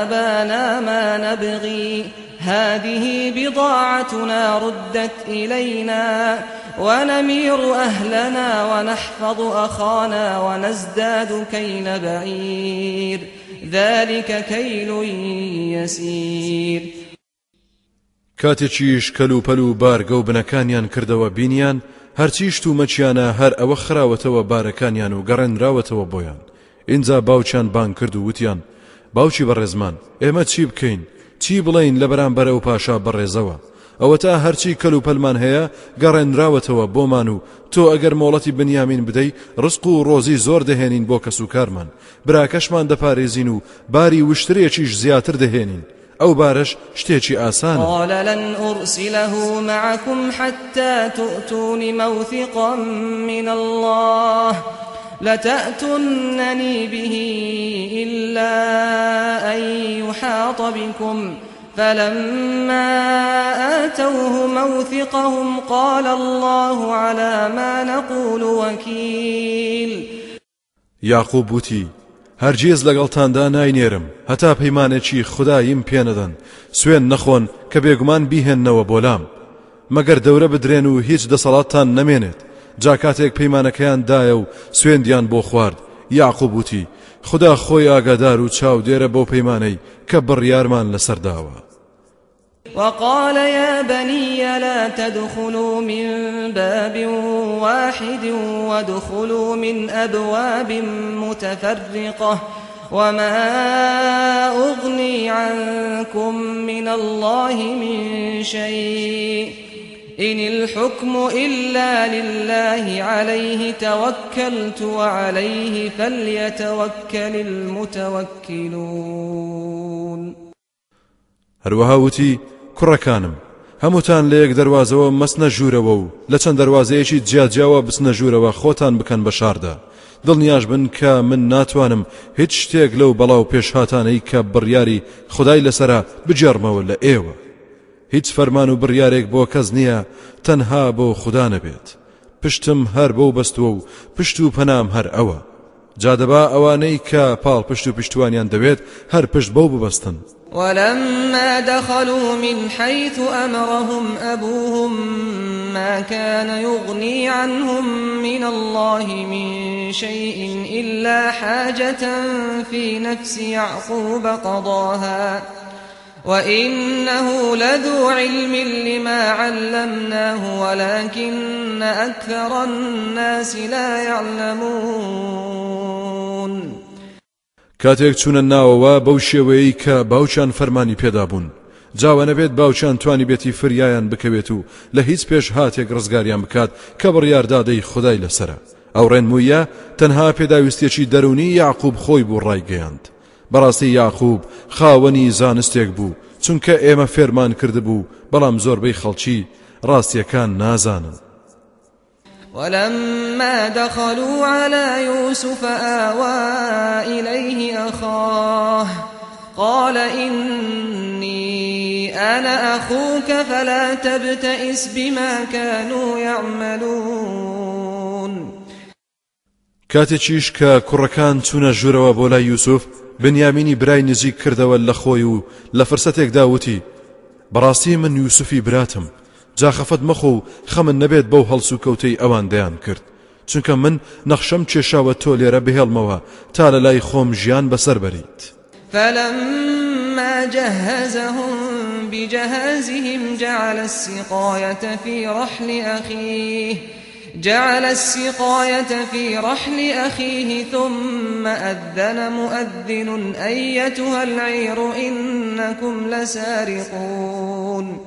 أبانا ما نبغي؟ هذه بضاعتنا ردت إلينا ونمير أهلنا ونحفظ أخانا ونزداد كيل بعير. ذلك كيل يسير. کاتێکیش کەل و پەل و بارگە و بنەکانیان کردەوە بینیان هەرچی شتومەچیانە هەر ئەوە خراوەتەوە بارەکانیان و گەڕێنراوەتەوە بۆیان. اینجا باوچیان بان کرد و وتیان. باوکی بەڕێزمان. ئێمە چی بکەین؟ چی بڵین لە بەرامبەرە و پاشا بەڕێزەوە؟ ئەوە تا هەرچی کەل و پەلمان هەیە گەڕێنراوەتەوە بۆمان و تۆ ئەگەر مۆڵەتی بنیامین بدەی ڕسق و ڕۆزی زۆر دەهێنین بۆ کەس و کارمان. براکەشمان دەپارێزین و باری وشترێکیش زیاتر دەهێنین. ئەو بارش شتێکی ئاسان قال لن أرسله معكم حتى تؤتون موثقا من الله. لتأتنني به إلا أن يحاط بكم. فلما آتوه موثقهم قال الله على ما نقول وكيل. یاقوب وتی هەرگیز لەگەڵتاندا ناینێرم هەتا پەیمانێکی خداییم پێنەدەن. سوێن نەخۆن کە بێگومان بیهێننەوە بۆلام مەگەر دەورە بدرێن و هیچ دەسەڵاتتان نەمێنێت. جا کاتێک پەیمانەکەیان دایە و سوێندیان بۆ خوارد. یاعقوب وتی خدا خۆی ئاگادار و چاو دێرە بەو پەیمانەی کە بڕیارمان لەسەرداوە وقال يا بني لا تدخلوا من باب واحد وادخلوا من أبواب متفرقة وما أغني عنكم من الله من شيء. إن الحكم إلا لله عليه توكلت وعليه فليتوكل المتوكلون. هەروەها وتی کوڕەکانم هەمووتان لە یەک دەواازەوە مەسنە ژوورەوە و لە چەند دەواازەیەکی جیاجیاوە بسنە ژوورەوە خۆتان بکەن بە شاردا. دڵنیاش بن کە من ناتوانم هیچ شتێک لەو بەڵاو پێشهاتانەی کە بڕیاری خدای لەسرە بجێڕمەوە لە ئێوە. هیچ فەرمان و بڕیارێک بۆ کەس نییە تەنها بۆ خوددا نەبێت. پشتم هەر بەو بەستوە و پشت و پەنام هەر ئەوە. جادەبا ئەوانەی کە پاڵ پشت و پشتوانیان دەوێت هەر پشت بەو ببەستن. ولما دخلوا من حيث أمرهم أبوهم ما كان يغني عنهم من الله من شيء إلا حاجة في نفس يعقوب قضاها. وإنه لذو علم لما علمناه ولكن أكثر الناس لا يعلمون کاتێک چوونە ناوەوە بەو شێوەیە کە باوچان فەرمانی پێدا بوون. جاوە نەبێت باوچان توانی بێتی فریایان بکەوێت و لە هیچ پێش هاتێک ڕزگاریان بکات کە بڕیاردادەی خدای لەسرە. ئەو ڕێنمویە تەنها پێداویستێکی دەرونی یاقوب خۆی بەڕاستی یاخوب خاوەنی زانستێک بوو. چونکە ئێمە فێرمان کردبوو بەڵام زۆربەی خەڵکی ڕاستیەکان نازانن ولما دخلوا على يوسف آوى إليه أخاه قال إني أنا أخوك فلا تبتئس بما كانوا يعملون. کاتێکیش کە کوڕەکان چوونە ژوورەوە بۆ لای یوسف بنیامینی برای نزیک کردەوە لە خۆی و لە فرسەتێکدا وتی بەڕاستی من یوسفی براتم. جاخەفەت مەخۆ و خەمن نەبێت بەو هەڵس و کەوتەی ئەوان دەیان کرد. چونکە من نەخشەم کێشاوە تۆ لێرە بهێڵمەوە تا لە لای خۆم ژیان بەسەر بەریت. فلما جهزهم بجهازهم جعل السقاية في رحل أخيه جعل السقاية في رحل أخيه ثم أذن مؤذن أيتها العير إنكم لسارقون.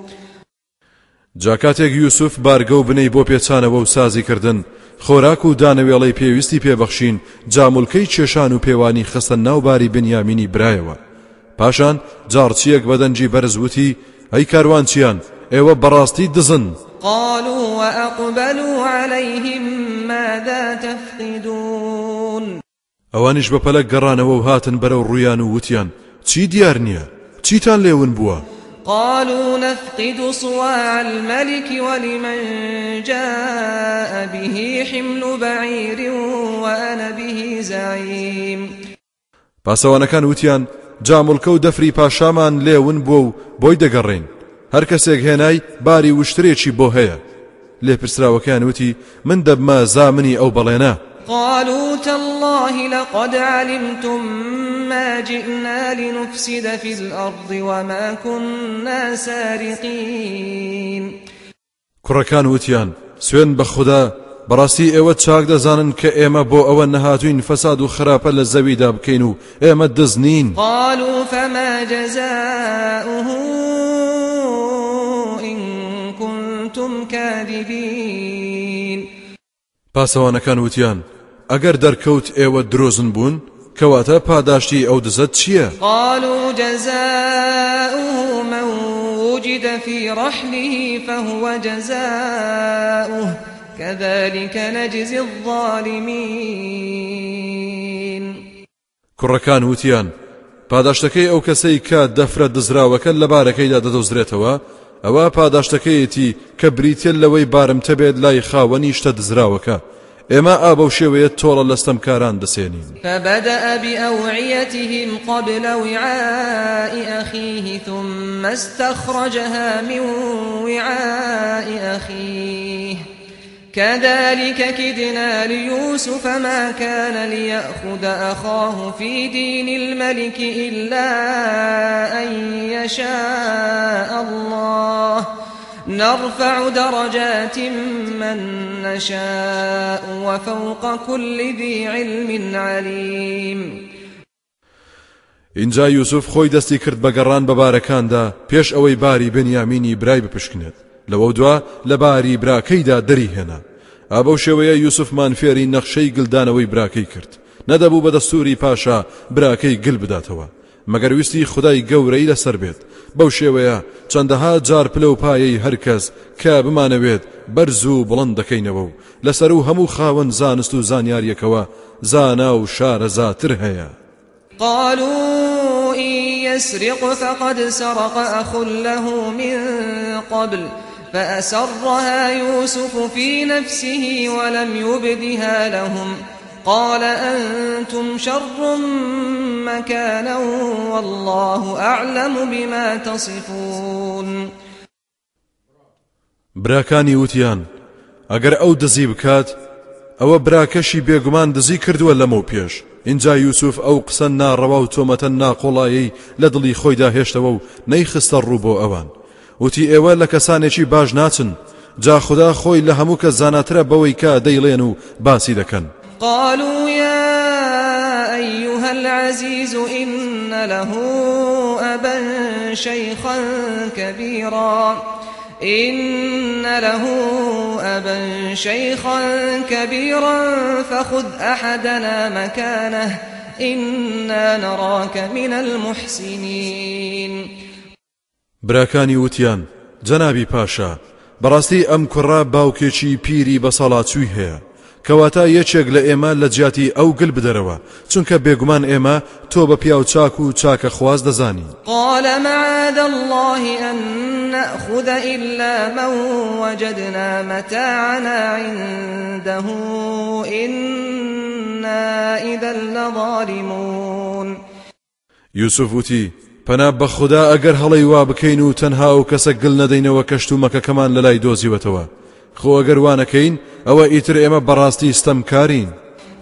جاکاتێک یوسف بارگە و بنەی بۆ پێچانەوە و سازی کردن. خۆراک و دانەوێڵەی پێویستی پێبەخشین جامولکەی کێشان و پێوانی خستە ناوباری بنیامینی برایەوە. پاشان جارچیەک بەدەنجی بەرزوتی ئەی کاروانچیان ئێوە بەڕاستی دزن. قالوا وأقبلوا عليهم ماذا تفقدون؟ ئەوانش بە پەلک گەڕانەوە و هاتن بەرەو ڕویان و وتیان چی دیار نییە چیتان لێون بووە قالوا نفقد صواع الملك ولمن جاء به حمل بعير وأنا به زعيم. پاسەوانەکان وتیان جامولکە و دەفری پاشامان لێون بووە و بۆی دەگەڕێن هەر کەسێک هێنای باری وشترێکی بۆ هەیە. لێپرسراوەکان وتی من دەبمە زامنی ئەو بەڵێنە قالوا تالله لقد علمتم ما جئنا لنفسد في الأرض وما كنا سارقين. کوڕەکان وتیان سوێن بە خوددا بەڕاستی ئێوە چاک دەزانن کە ئێمە بۆ ئەوە نەهاتوین فەساد و خراپە لە زەویدا بکەین و ئێمە دزنین. قالوا فما جزاؤه كاذبين پاسەوانەکان وتیان ئەگەر دەرکەوت ئێوە درۆزن بوون کەواتە پاداشتی ئەو دزت چییە؟ قالوا جزاؤه من وجد في رحله فهو جزاؤه كذلك نجزي الظالمين کوڕەکان وتیان پاداشتەکەی ئەو کەسەی کە دەفرە دزراوەکە لە بارەکەیدا دەدۆزرێتەوە ئەوە پاداشتەکەیەتی کە بریتێل لەوەی بارمتە بێت لای خاوەنی شتە دزراوەکە. ئێمە ئابە شێوەیە تۆڵە لەستەمکاران دەسێنین. فبدأ بأوعيتهم قبل وعاء أخيه ثم استخرجها من وعاء أخيه. كذلك كدنا ليوسف ما كان ليأخذ أخاه في دين الملك إلا أن يشاء الله. نرفع درجات من نشاء وفوق كل ذي علم عليم. اینجا یوسف خۆی دەستی کرد بە گەڕان بە بارەکاندا پێش ئەوەی باری بنیامینی برای بپشکنێت. لەوە دوا لە باری براکەیدا دەری هێنا ئابە شێوەیە یوسفمان فێری نەخشەی گلدانەوەی براکەی کرد. نەدەبوو بە دەستوری پاشا براکەی گل بداتەوە. مەگەر ویستی خدای گەورەی لەسەر بێت. بەو شێوەیە چەندەها جار پلە و پایەی هەرکەس کە بمانەوێت بەرز و بڵند دەکەینەوە و لەسەر و هەموو خاوەن زانست و زانیاریەکەوە زانا و شارەزاتر هەیە. قالوا إن يسرق فقد سرق أخ له من قبل. فأسرها يوسف في نفسه ولم يبدها لهم. قال أنتم شر مكانا والله أعلم بما تصفون. براکانی وتیان ئەگەر ئەو دزی بکات ئەوە براکەشی بێگومان دزی کردووە لەمە پێش. اینجا یوسف ئەو قسە ناڕەوا و تۆمەتە ناقۆڵایی لە دڵی خۆیدا هێشتەوە و نەیخستە وتی ئێوە لە کەسانێکی باش ناچن. جا خدا خۆی لە هەموو کە زاناترە بەوەی کا دەیڵێن و باسی قالوا يا أيها العزيز إن له أبا شيخا كبيرا. إن له أبا شيخا كبيرا فخذ أحدنا مكانه. إنا نراك من المحسنين. براکانی وتیان جەنابی پاشا بەڕاستی ئەم کوڕا باوکێکی پیری بەسەڵاتچووی هەیە. کەواتە یەکێک لە ئێمە لە جیاتی ئەو گل بدەرەوە چونکە بێگومان ئێمە تۆ بە پیا و چاک و چاکە خواز دەزانی. قال معاذ الله أن نأخذ إلا من وجدنا متاعنا عنده إنا إذا لظالمون. یوسف وتی پەنا بە خوددا ئەگەر هەڵی وا بکەین و تەنها و کەسە گل نەدەینەوە کەشت و مەکەکەمان لە لای دۆزیوەتەوە خۆ ئەگەر وانەکەین ئەوە ئیتر ئێمە بەڕاستی ستەمکارین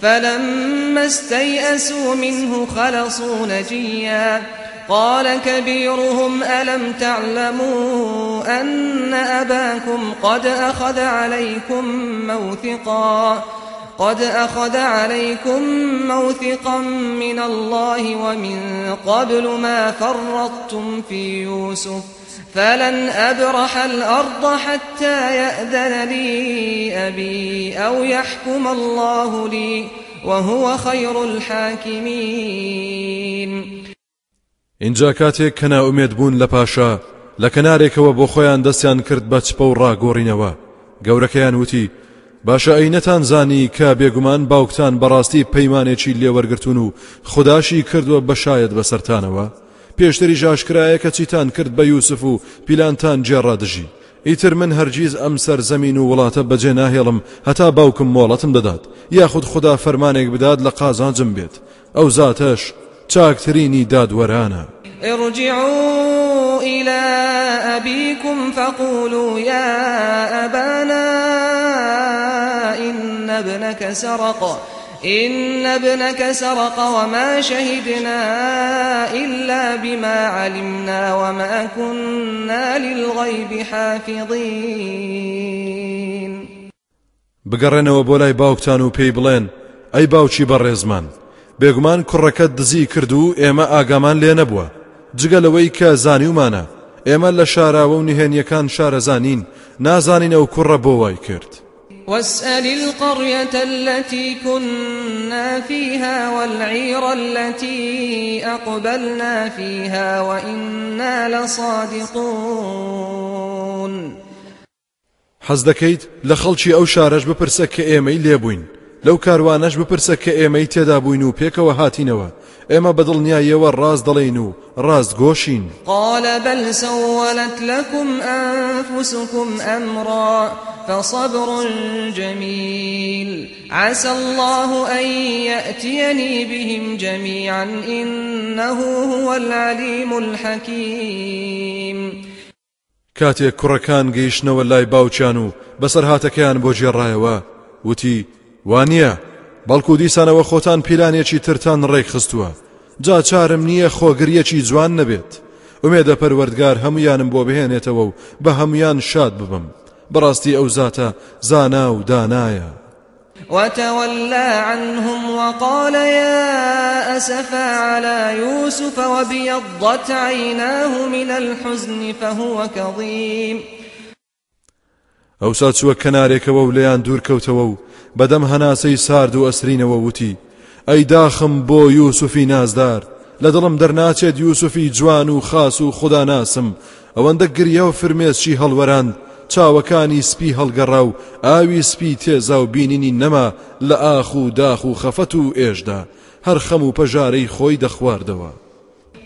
فلما استيئسوا منه خلصوا نجيا. قال كبيرهم ألم تعلموا أن أباكم قد أخذ عليكم موثقا؟ قد أخذ عليكم موثقا من الله ومن قبل ما فرطتم في يوسف فلن أبرح الأرض حتى يأذن لي أبي أو يحكم الله لي وهو خير الحاكمين. اینجا کاتێک کەنا ئومێد بوون لە پاشا لە کەنارێکەوە بۆ خۆیان دەستیان کرد بە چپە و ڕاگۆڕینەوە. گەورەکەیان وتی باشە ئەینەتان زانی کە بێگومان باوکتان بەڕاستی پەیمانێکی لێوەرگتون و خودداشی کردووە بەشایەت بەسەرتانەوە. پێشتری ژاشکرایە کە چیتان کرد بە یوسف و پیلانتان جێڕادژی. ئیتر من هەرگیز ئەم سەر زەمین و وڵاتە بەجێ ناهێڵم هەتا باوکم مۆڵەتم دەدات. یاخود خدا فەرمانێک بدات لە قازانجم بێت. ئەو زاتەش چاکترینی دادوەرانە. ارجعوا إلى أبيكم فقولوا يا أبانا إن ابنك سرق. إن ابنك سرق وما شهدنا إلا بما علمنا وما كنا للغيب حافظين. بگەڕێنەوە بۆ لای باوکتان و پێی بڵێن. ئەی باوکی بەڕێزمان بێگومان کوڕەکەت دزی کرد و ئێمە ئاگامان لێ نەبووە. جگە لەوەی کە زانیومانە ئێمە لە شاراوە و نهێنیەکان شارەزانین نازانین کرد. واسأل القرية التي كنا فيها والعير التي أقبلنا فيها وإنا لصادقون. حەز دەکەیت لە خەڵکی ئەو شارەش لێبووین لەو کاروانەش بپرسە کە ئێمەی تێدا بووین و پێکەوە هاتینەوە. ئێمە بەدڵنیایەوە ڕاست دەڵێن و ڕاست گۆشین. قال بل سولت لكم أنفسكم أمرا فصبر جميل. عسى الله أن يأتيني بهم جميعا إنه هو العليم الحكيم. کاتێک کوڕەکان گەیشتنەوە لای باوچیان و بەسەر هاتەکەیان بۆ جێڕایەوە وتی وانە بەڵکو دیسانەوە خۆتان پیلانێکی ترتان ڕێک خستووە. جا چارم نییە خۆگریەکی جوان نەبێت. ئومێدە پەروەردگار هەمویانم بۆ بهێنێتەوە و بە هەمویان شاد ببم. بەڕاستی ئەو زاتە زانا و دانایە. وتولى عنهم وقال يا أسفا على يوسف وبيضت عيناه من الحزن فهو كظيم. ئەوسا چووە کەنارێکەوە و لەیان دوورکەوتەوە و بەدەم هەناسەی سارد و ئەسرینەوە وتی ئەی داخم بۆ یوسفی نازدار لە دڵم دەرناچێت یوسفی جوان و خاس و خدا ناسم. ئەوەندە گریە و فرمێسچی هەڵوەراند چاوەکانی سپی هەڵگەڕا و ئاوی سپی تێزا و بینینی نەما لە ئاخ و داخ و خەفەت و ئێشدا. هەر خەم و پەژارەی خۆی دەخواردەوە.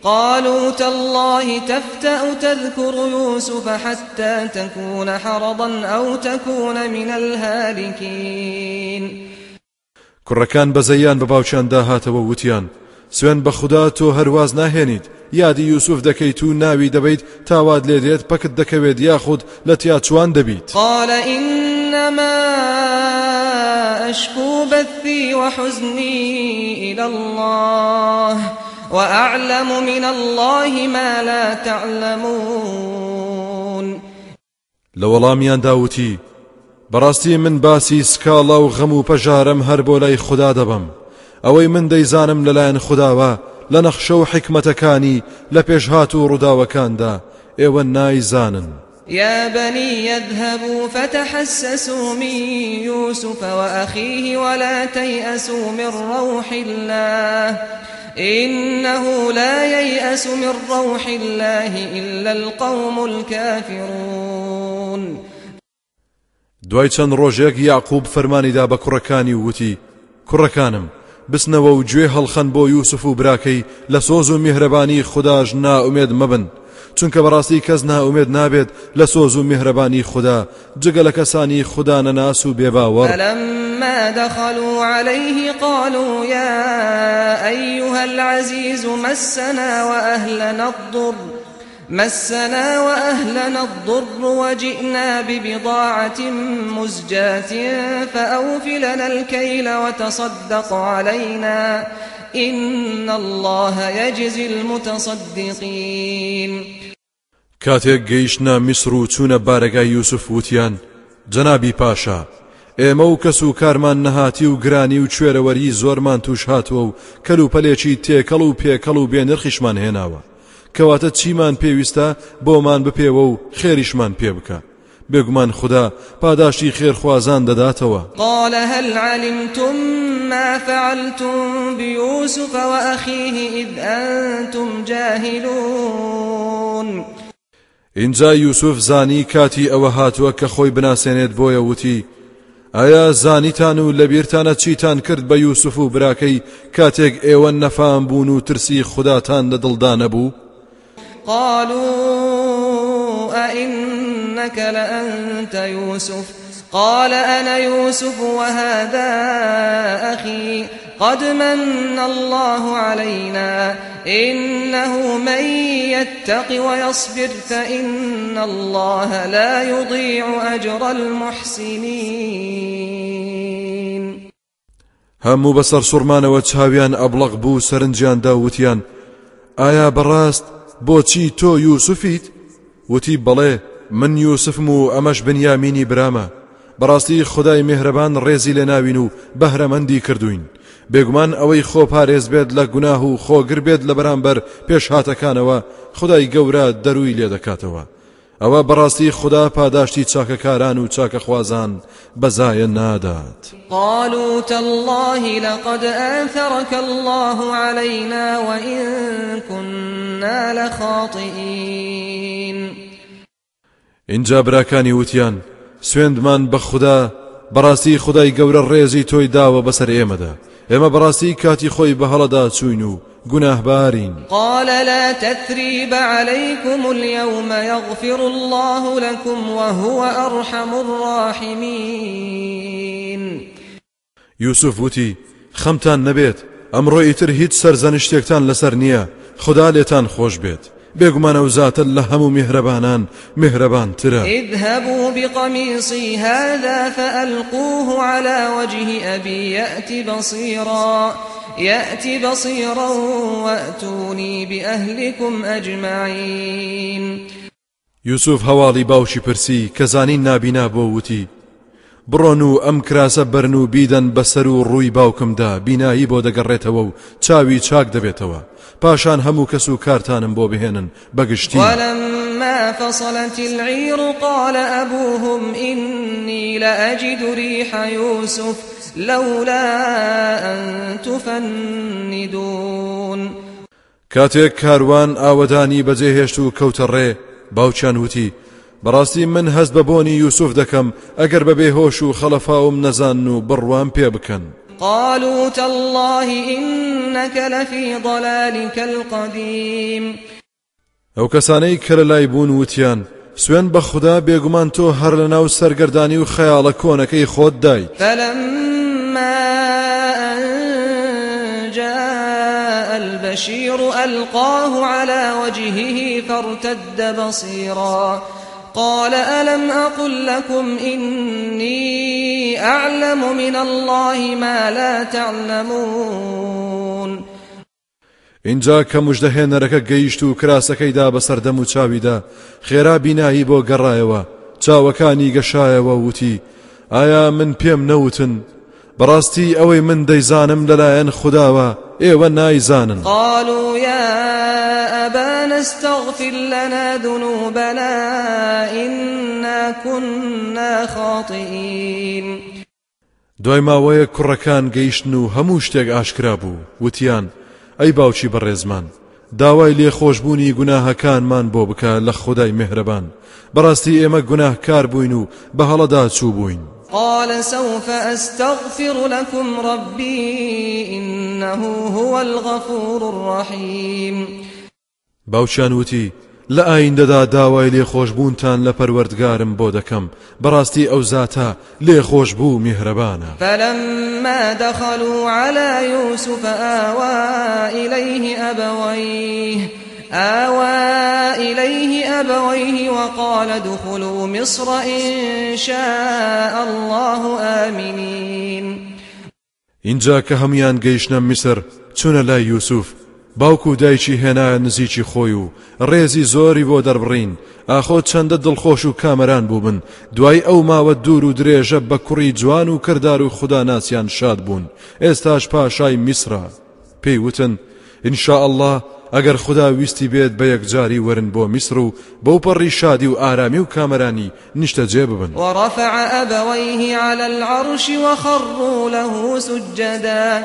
قالوا تالله تفتأ تذكر يوسف حتى تكون حرضا أو تكون من الهالكين. کوڕەکان بەزەیان بە باوچیان داهاتەوە وتیان. سوێن بە خوددا تۆ هەرواز ناهێنیت. یادی یوسف دەکەیت و ناوی دەبیت تاواد لێ دێت پەکت دەکەوێت یاخود لە تیا چوان دەبیت. قال إنما أشكو بثي وحزني إلى الله. وأعلم من الله ما لا تعلمون. لە وەڵامیان داوتی بەڕاستی من باسی سکاڵا و غەم و پەژارم هەر بۆ لای خوددا دەبم. ئەوەی من دەیزانم لەلایەن خودداوە لە نەخشە و حکمتەکانی لە پێشهات و ڕووداوەکاندا ئێوە نایزانن. يا بني يذهبوا فتحسسوا من يوسف وأخيه ولا تيأسوا من روح الله. إنه لا ييأس من روح الله إلا القوم الكافرون. دوای چەند ڕۆژێک یاقوب فەرمانیدا بە کوڕەکانی وتی کوڕەکانم بسنەوە و گوێ هەڵخەن بۆ یوسف و براکەی لە سۆز و میهرەبانی خودداش ناومێد مەبن. چونکە بەڕاستی کەس ناومێد نابێت لە سۆز و میهرەبانی خوددا. جگە لە کەسانی خوددا نەناس و بێباوەڕ. فلما دخلوا عليه قالوا يا أيها العزيز مسنا وأهلنا الضر. مسنا وأهلنا الضر وجئنا ببضاعة مزجاة فأوف لنا الكيل وتصدق علينا. إن الله يجزي المتصدقين کاتێک گەیشتنا میسر و چوونە بارەگای یوسف وتیان جەنابی پاشا ئێمە و کەس و کارمان نەهاتی و گرانی و کوێرەوەری زۆرمان توش هاتووە و کەل و پەلێکی تێکەڵ و پێکەڵ و بێنرخیشمان هێناوە. کەواتە چیمان پێویستە بۆمان بپێوە و خێریشمان پێ بکە. بێگومان خدا پاداشتی خێرخوازان دەداتەوە. قال هل علمتم ما فعلتم بيوسف وأخيه إذ أنتم جاهلون. اینجا یوسف زانی کاتی ئەوە هاتووە کە خۆی بناسێنێت بۆیە وتی ئایا زانیتان و لەبیرتانە چیتان کرد بە یوسف و براکەی کاتێک ئێوە نەفام بوون و ترسی خوداتان لە دڵدا نەبوو قالوا أئنك لأنت يوسف. قال أنا يوسف وهذا أخي. قد من الله علينا. إنه من يتق ويصبر فإن الله لا يضيع أجر المحسنين. هەموو بەسەر سوورمانەوە چاویان ئەبلەق بوو سەرنجیان داوتیان. ئایا بەڕاست بۆچی تۆ یوسفیت؟ وتی بەڵێ من یوسفم و ئەمەش بنیامینی برامە. بەڕاستی خدای مهرەبان ڕێزی لێ ناوین و بەهرەمەندی کردوین. بێگومان ئەوەی خۆ پارێز بێت لە گوناه و خۆگر بێت لە بەرامبەر پێش هاتەکانەوە خدای گەورە دەروی لێ دەکاتەوە. ئەوە بەڕاستی خدا پاداشتی چاکەکاران و چاکەخوازان بەزایە نادات. قالوا تالله لقد آثرك الله علينا وإن كنا لخاطئين. اینجا براکانی وتیان سوێندمان بە خوددا بەڕاستی خدای گەورە ڕێزی تۆی داوە بەسەر ئێمەدا. ئێمە بەڕاستی کاتی خۆی بە هەڵەدا چوین و گوناهبارین. قال لا تثريب عليكم اليوم يغفر الله لكم وهو أرحم الراحمين. یوسف وتی خەمتان نەبێت ئەمڕۆ ئیتر هیچ سەرزەنشتێکتان لەسەر نییە خدا لێتان خۆش بێت. بێگومانە و زاتە لە هەموو میهرەبانان میهرەبانترە اذهبوا بقميصي هذا فألقوه على وجه أبي يأت بصيرا يأت بصيرا وأتوني بأهلكم أجمعين. یوسف هەواڵی باوشی پرسی کە زانین نابینا بۆ وتی بڕۆن و ئەم کراسە بەرن و بیدەن بەسەر و ڕووی باوکمدا بینایی بۆ دەگەڕێتەوە و چاوی چاک دەبێتەوە پاشان هەموو کەس و کارتانم بۆ بهێنن بەگشتی ولما فصلت العير قال أبوهم إني لأجد ريح يوسف لولا أن تفندون. کاتێک کاروان ئاوەدانی بەجێهێشت و کەوتە ڕێ باوچیان وتی بەڕاستی من هەست بە بۆنی یوسف دەکەم ئەگەر بەبێ هۆش و خەڵەفاوم نەزان و بڕوان پێ بکەن. قالوا تالله إنك لفي ضلالك القديم. ئەو کەسانەی کە لە لای بوون وتیان سوێن بە خوددا بێگومان تۆ هەر لە ناو سەرگەردانی و خەیاڵە کۆنەکەی خۆت دای. فلما أن جاء البشير ألقاه على وجهه فارتد بصيرا. قال ألم أقل لكم إني أعلم من الله ما لا تعلمون؟ اینجا کە مژدەهێنەرەکە گەیشت و کراسەکەیدا بەسەردەم و چاویدا خێرا بینایی بۆ گەڕایەوە چاوەکانی گەشایەوە وتی ئایا من پێم نەوتن بەڕاستی ئەوەی من دەیزانم لەلایەن خودداوە ئێوە نایزانن قالوا يا أبانا استغفر لنا ذنوبنا إنا كنا خاطئين. دوای ماوەیە کوڕەکان گەیشتن و هەموو شتێک ئاشکرا بوو. وتیان ئەی باوکی بەڕێزمان. داوای لێخۆشببوونی گوناهەکانمان بۆ بکە لە خدای مهرەبان. بەڕاستی ئێمە گوناهکار بووین و بە هەڵەدا چوو بووین. قال سوف أستغفر لكم ربي إنه هو الغفور الرحيم. باوچیان وتی لە ئایندەدا داوای لێخۆشببوونتان لە پەروەردگارم بۆ دەکەم. بەڕاستی ئەو زاتە لێخۆشببوو میهرەبانە. فلما دخلوا على يوسف آوى إليه أبويه آوى إليه أبويه وقال ادخلوا مصر إن شاء الله آمنين. اینجا کە هەمویان گەیشتە میسر چوونە لای یوسف. باوکو و دایکی هێنایە نزیکی خۆی و ڕێزی زۆری بۆ دەربڕین. ئاخۆ چەندە دڵخۆش و کامەران بووبن. دوای ئەو ماوە دوور و درێژە بە کوڕی جوان و کردار و خوددا ناسیان شاد بوون. ئێستاش پاشای میسرا. پێی وتن ئینشاء الله ئەگەر خدا ویستی بێت بە یەکجاری ورن بۆ میسر و بەو پەڕی شادی و ئارامی و کامەرانی نیشتە جێ ببن. ورفع أبويه على العرش وخروا له سجدا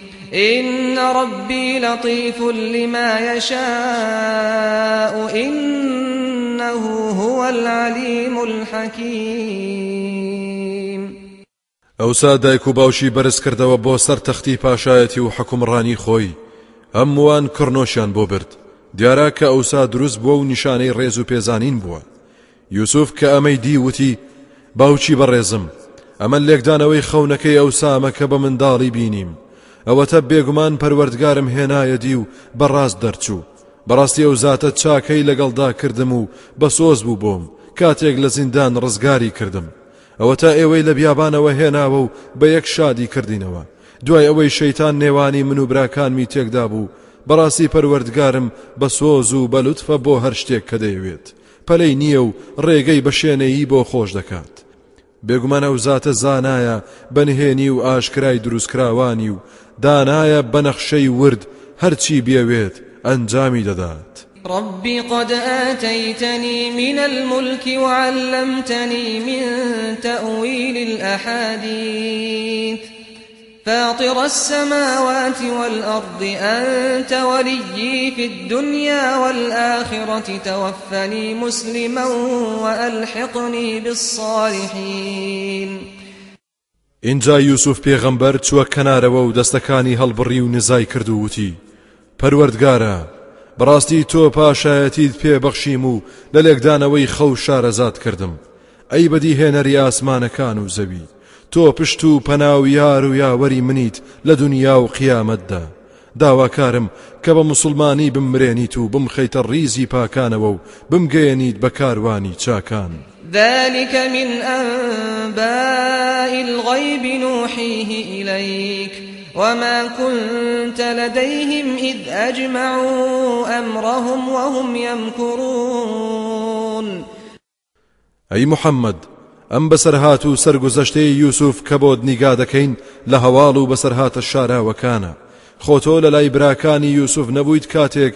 إن ربي لطيف لما يشاء إنه هو العليم الحكيم. ئەوسا دایک و باوشی بەرز کردەوە بۆ سەر تەختی پاشایەتی و حکومڕانی خۆی هەمووان کڕنۆشیان بۆ برد. دیارە کە ئەوسا دروست بووە و نیشانەی ڕێز و پێزانین بووە یوسف کە ئەمەی دی وتی باوچی بەڕێزم ئەمە لێکدانەوەی خەونەکەی ئەوسامە کە بە منداڵی ئەوەتە بێگومان پەروەردگارم هێنایە دی و بەڕاست دەرچوو. بەڕاستی ئەو زاتە چاکەی لەگەڵدا کردم و بە سۆز بوو بۆم کاتێک لە زیندان ڕزگاری کردم. ئەوە تا ئێوەی لە بیابانەوە هێناوە و بە یەک شادی کردینەوە. دوای ئەوەی شەیتان نێوانی من و براکانمی تێکدا بوو. بەڕاستی پەروەردگارم بە سۆز و بەلوتفە بۆ هەر شتێک کە دەیەوێت. پەلەی نییە و ڕێگەی بە شوێنەیی بۆ خۆش دەکات. بێگومانە و زاتە زانایە بەنهێنی و ئاشکرای دروستکراوانی و دانایە بەنەخشەی ورد هەرچی بێوێت ئەنجامی دەدات. ربي قد آتيتني من الملك وعلمتني من تأويل الأحاديث فاطر السماوات والأرض أنت وليي في الدنيا والآخرة توفني مسلما وألحقني بالصالحين اینجا یوسف پێغەمبەر چووە کەنارەوە و دەستەکانی هەڵبڕی و نزای کرد و وتی پەروەردگارە بەڕاستی تۆ پاشایەتیت پێبەخشیم و لە لێکدانەوەی خەو شارەزاد کردم. ئەی بەدی هێنەری ئاسمانەکان و زەوی تۆ پشت و پەناو یار و یاوەری منیت لە دنیا و قیامەتدا. داواکارم کە بە مسلمانی بمرێنیت و بمخەیتە ڕیزی پاکانەوە و بمگەیەنیت بە کاروانی چاکان. ذلك من أنباء الغيب نوحيه إليك وما كنت لديهم إذ أجمعوا أمرهم وهم يمكرون. أي محمد ئەم بەسەرهات و سەرگوزەشتەی یوسف کە بۆت نیگا دەکەین لە هەواڵ و بەسەرهاتە شاراوەکانە خۆتۆ لە لای براکانی یوسف نەبوویت کاتێک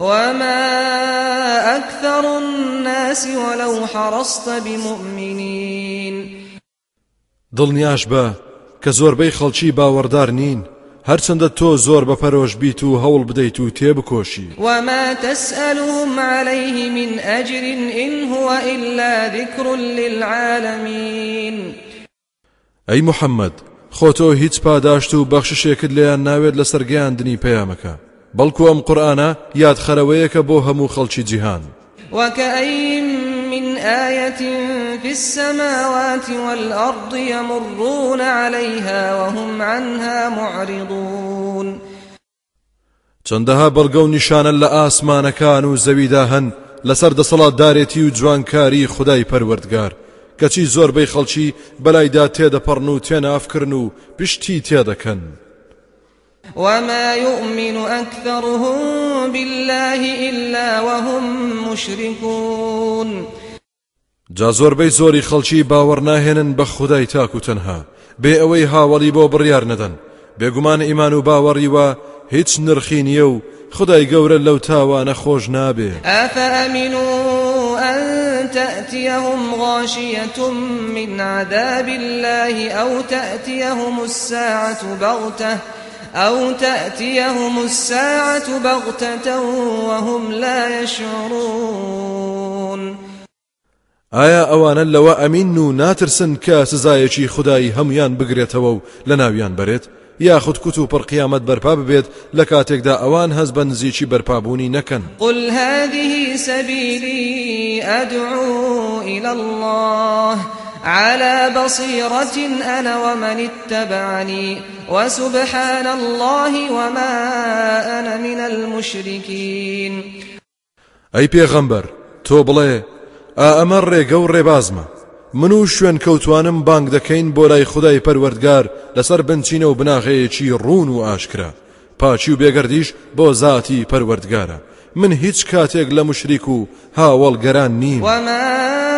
وما أكثر الناس ولو حرصت بمؤمنين. دڵنیاش بە کە زۆربەی خەڵکی باوەڕدار نین هەرچەندە تۆ زۆر بەپەرۆش بیت و هەوڵ بدەیت و تێبکۆشی وما تسألهم عليه من أجر إن هو إلا ذكر للعالمين. ئەی محەممەد خۆتۆ هیچ پاداشت و بەخششێکت لێیان ناوێت لە سەرگەیاندنی پەیامەکە. بەڵکو ئەم قورآانە یاد خەرەوەیەکە بۆ هەموو خەڵکی جیهان. وكأين من آية في السماوات والأرض يمرون عليها وهم عنها معرضون. چەندەها بەڵگە و نیشانە لە ئاسمانەکان و زەویدا هەن لەسەر دەسەڵات دارێتی و جوانکاری خدای پەروەردگار. کەچی زۆربەی خەڵکی بەلایدا تێدەپەڕن و تێنافکردن و پشتی تێدەکەن. وما يؤمن أكثرهم بالله إلا وهم مشركون. جا زۆربەی زۆری خەڵکی باوەڕ ناهێنن بە خودای تاک و تەنها. بێ ئەوەی هاوڵی بۆ بڕیار نەدەن. بێگومان ئیمان و باوەڕی وە هیچ نرخی نییە و خدای گەورە لەو تاوانە خۆش نابێ. أن تأتيهم غاشية من عذاب الله أو تأتيهم الساعة بغتة أو تأتيهم الساعة بغتة وهم لا يشعرون. ئایا ئەوانە لەوە ئەمین و ناترسن کە سزایەکی خدای هەمویان بگرێتەوە و لە ناویان بەرێت؟ یاخود کوت و پڕقیامەت بەرپا ببێت لە کاتێکدا ئەوان هەز بە نزیکی بەرپابوونی نەکەن. قل هذه سبيلي أدعو إلى الله. على بصيرة أنا ومن اتبعني وسبحان الله وما أنا من المشركين. ئەی پێغەمبەر تۆ بڵێ ئەمە ڕێگە و ڕێبازمە. من و شوێن کەوتوانم بانگ دەکەین بۆ لای خدای پەروەردگار لەسەر بنچینە و بناغەیەکی ڕون و ئاشکرا. پاچی و بێگەردیش بۆ زاتی پەروەردگارە. من هیچ کاتێک لە مشریک و هاوڵگەران نیم. وما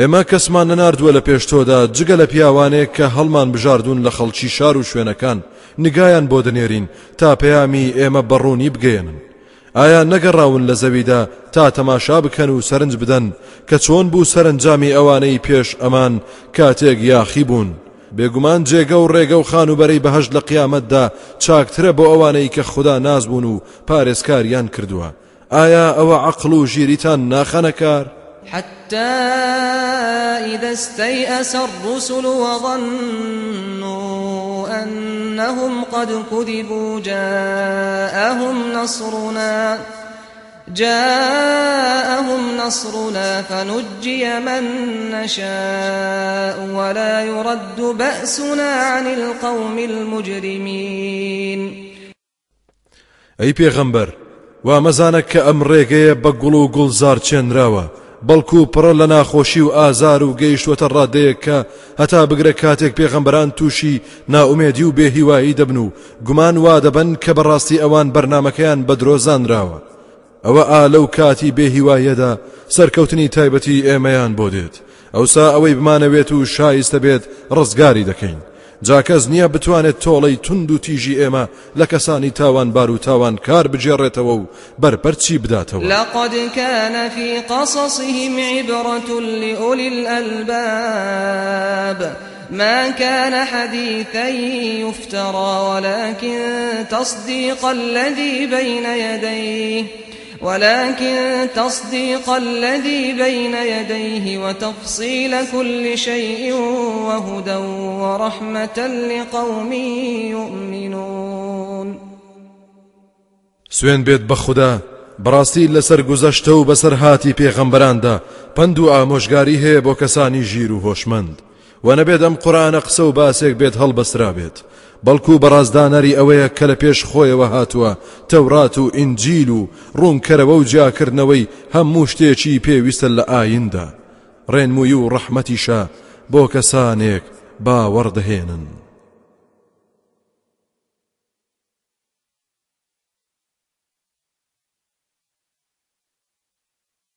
ئێمە کەسمان نەناردووە لە پێشتۆدا جگە لە پیاوانێک کە هەڵمان بژاردون لە خەڵکی شار و شوێنەکان. نگایان بۆ دەنێرین تا پەیامی ئێمە بەڕوونی بگەێنن ئایا نەگەڕاون لە زەویدا تا تەماشا بکەن و سەرنج بدەن کە چۆن بوو سەرنجامی ئەوانەی پێش ئەمان کاتێک یاخی بوون؟ بێگومان جێگە و ڕێگە و خانوبەرەی بەهشت لە قیامەتدا چاکترە بۆ ئەوانەی کە خوددا نازبوون و پارێزکاریان کردووە. ئایا ئەوە عقل و ژیریتان ناخەنەکار؟ حتى إذا استيأس الرسل وظنوا أنهم قد كذبوا جاءهم نصرنا جاءهم نصرنا فنجي من نشاء ولا يرد بأسنا عن القوم المجرمين. ئەی پێغەمبەر وا مەزانە کە ئەم ڕێگەیە بە گوڵ و بەڵکو پڕە لە ناخۆشی و ئازار و گەیشتوەتە ڕادەیەک کە هەتا بگرە کاتێک پێغەمبەران تووشی ناومێدی و بێهیوایی دەبن و گومان وا دەبن کە بەڕاستی ئەوان بەرنمەکەیان بە درۆزانراوە. ئەوە ئا لەو کاتی بێهیوایەدا سەرکەوتنی تایبەتی ئێمەیان بۆ دێت. ئەوسا ئەوەی بمانەوێت و شایستە بێت ڕزگاری دەکەین. جاکەس نییە بتوانێت تۆڵەی تند و تیژی ئێمە لە کەسانی تاوان بار و تاوان کار بجێڕێتەوە و بەرپەرچی بداتەوە. لقد كان في قصصهم عبرة لأولي الألباب. ما كان حديثا يفترى ولكن تصديق الذي بين يديه ولكن تصديق الذي بين يديه وتفصيل كل شيء وهدى ورحمة لقوم يؤمنون. سوێن بێت بە خوددا بەڕاستی لەسەر گوزەشتە و بەسەر هاتی پێغەمبەراندا پند و ئامۆژگاری هەیە بۆ کەسانی ژیر و هۆشمەند. و نەبێت ئەم قورآنە قسە و بێت. بەڵکو بەڕازدانەری ئەوەیە کە لە پێش خۆیەوە هاتووە تەورات و ئینجیل و ڕوونکەرەوە و جاکردنەوەی هەموو شتێکی پێویستە لە ئایندا ڕێنمووی و ڕەحمەتیشە بۆ کەسانێک باوەڕدەهێنن.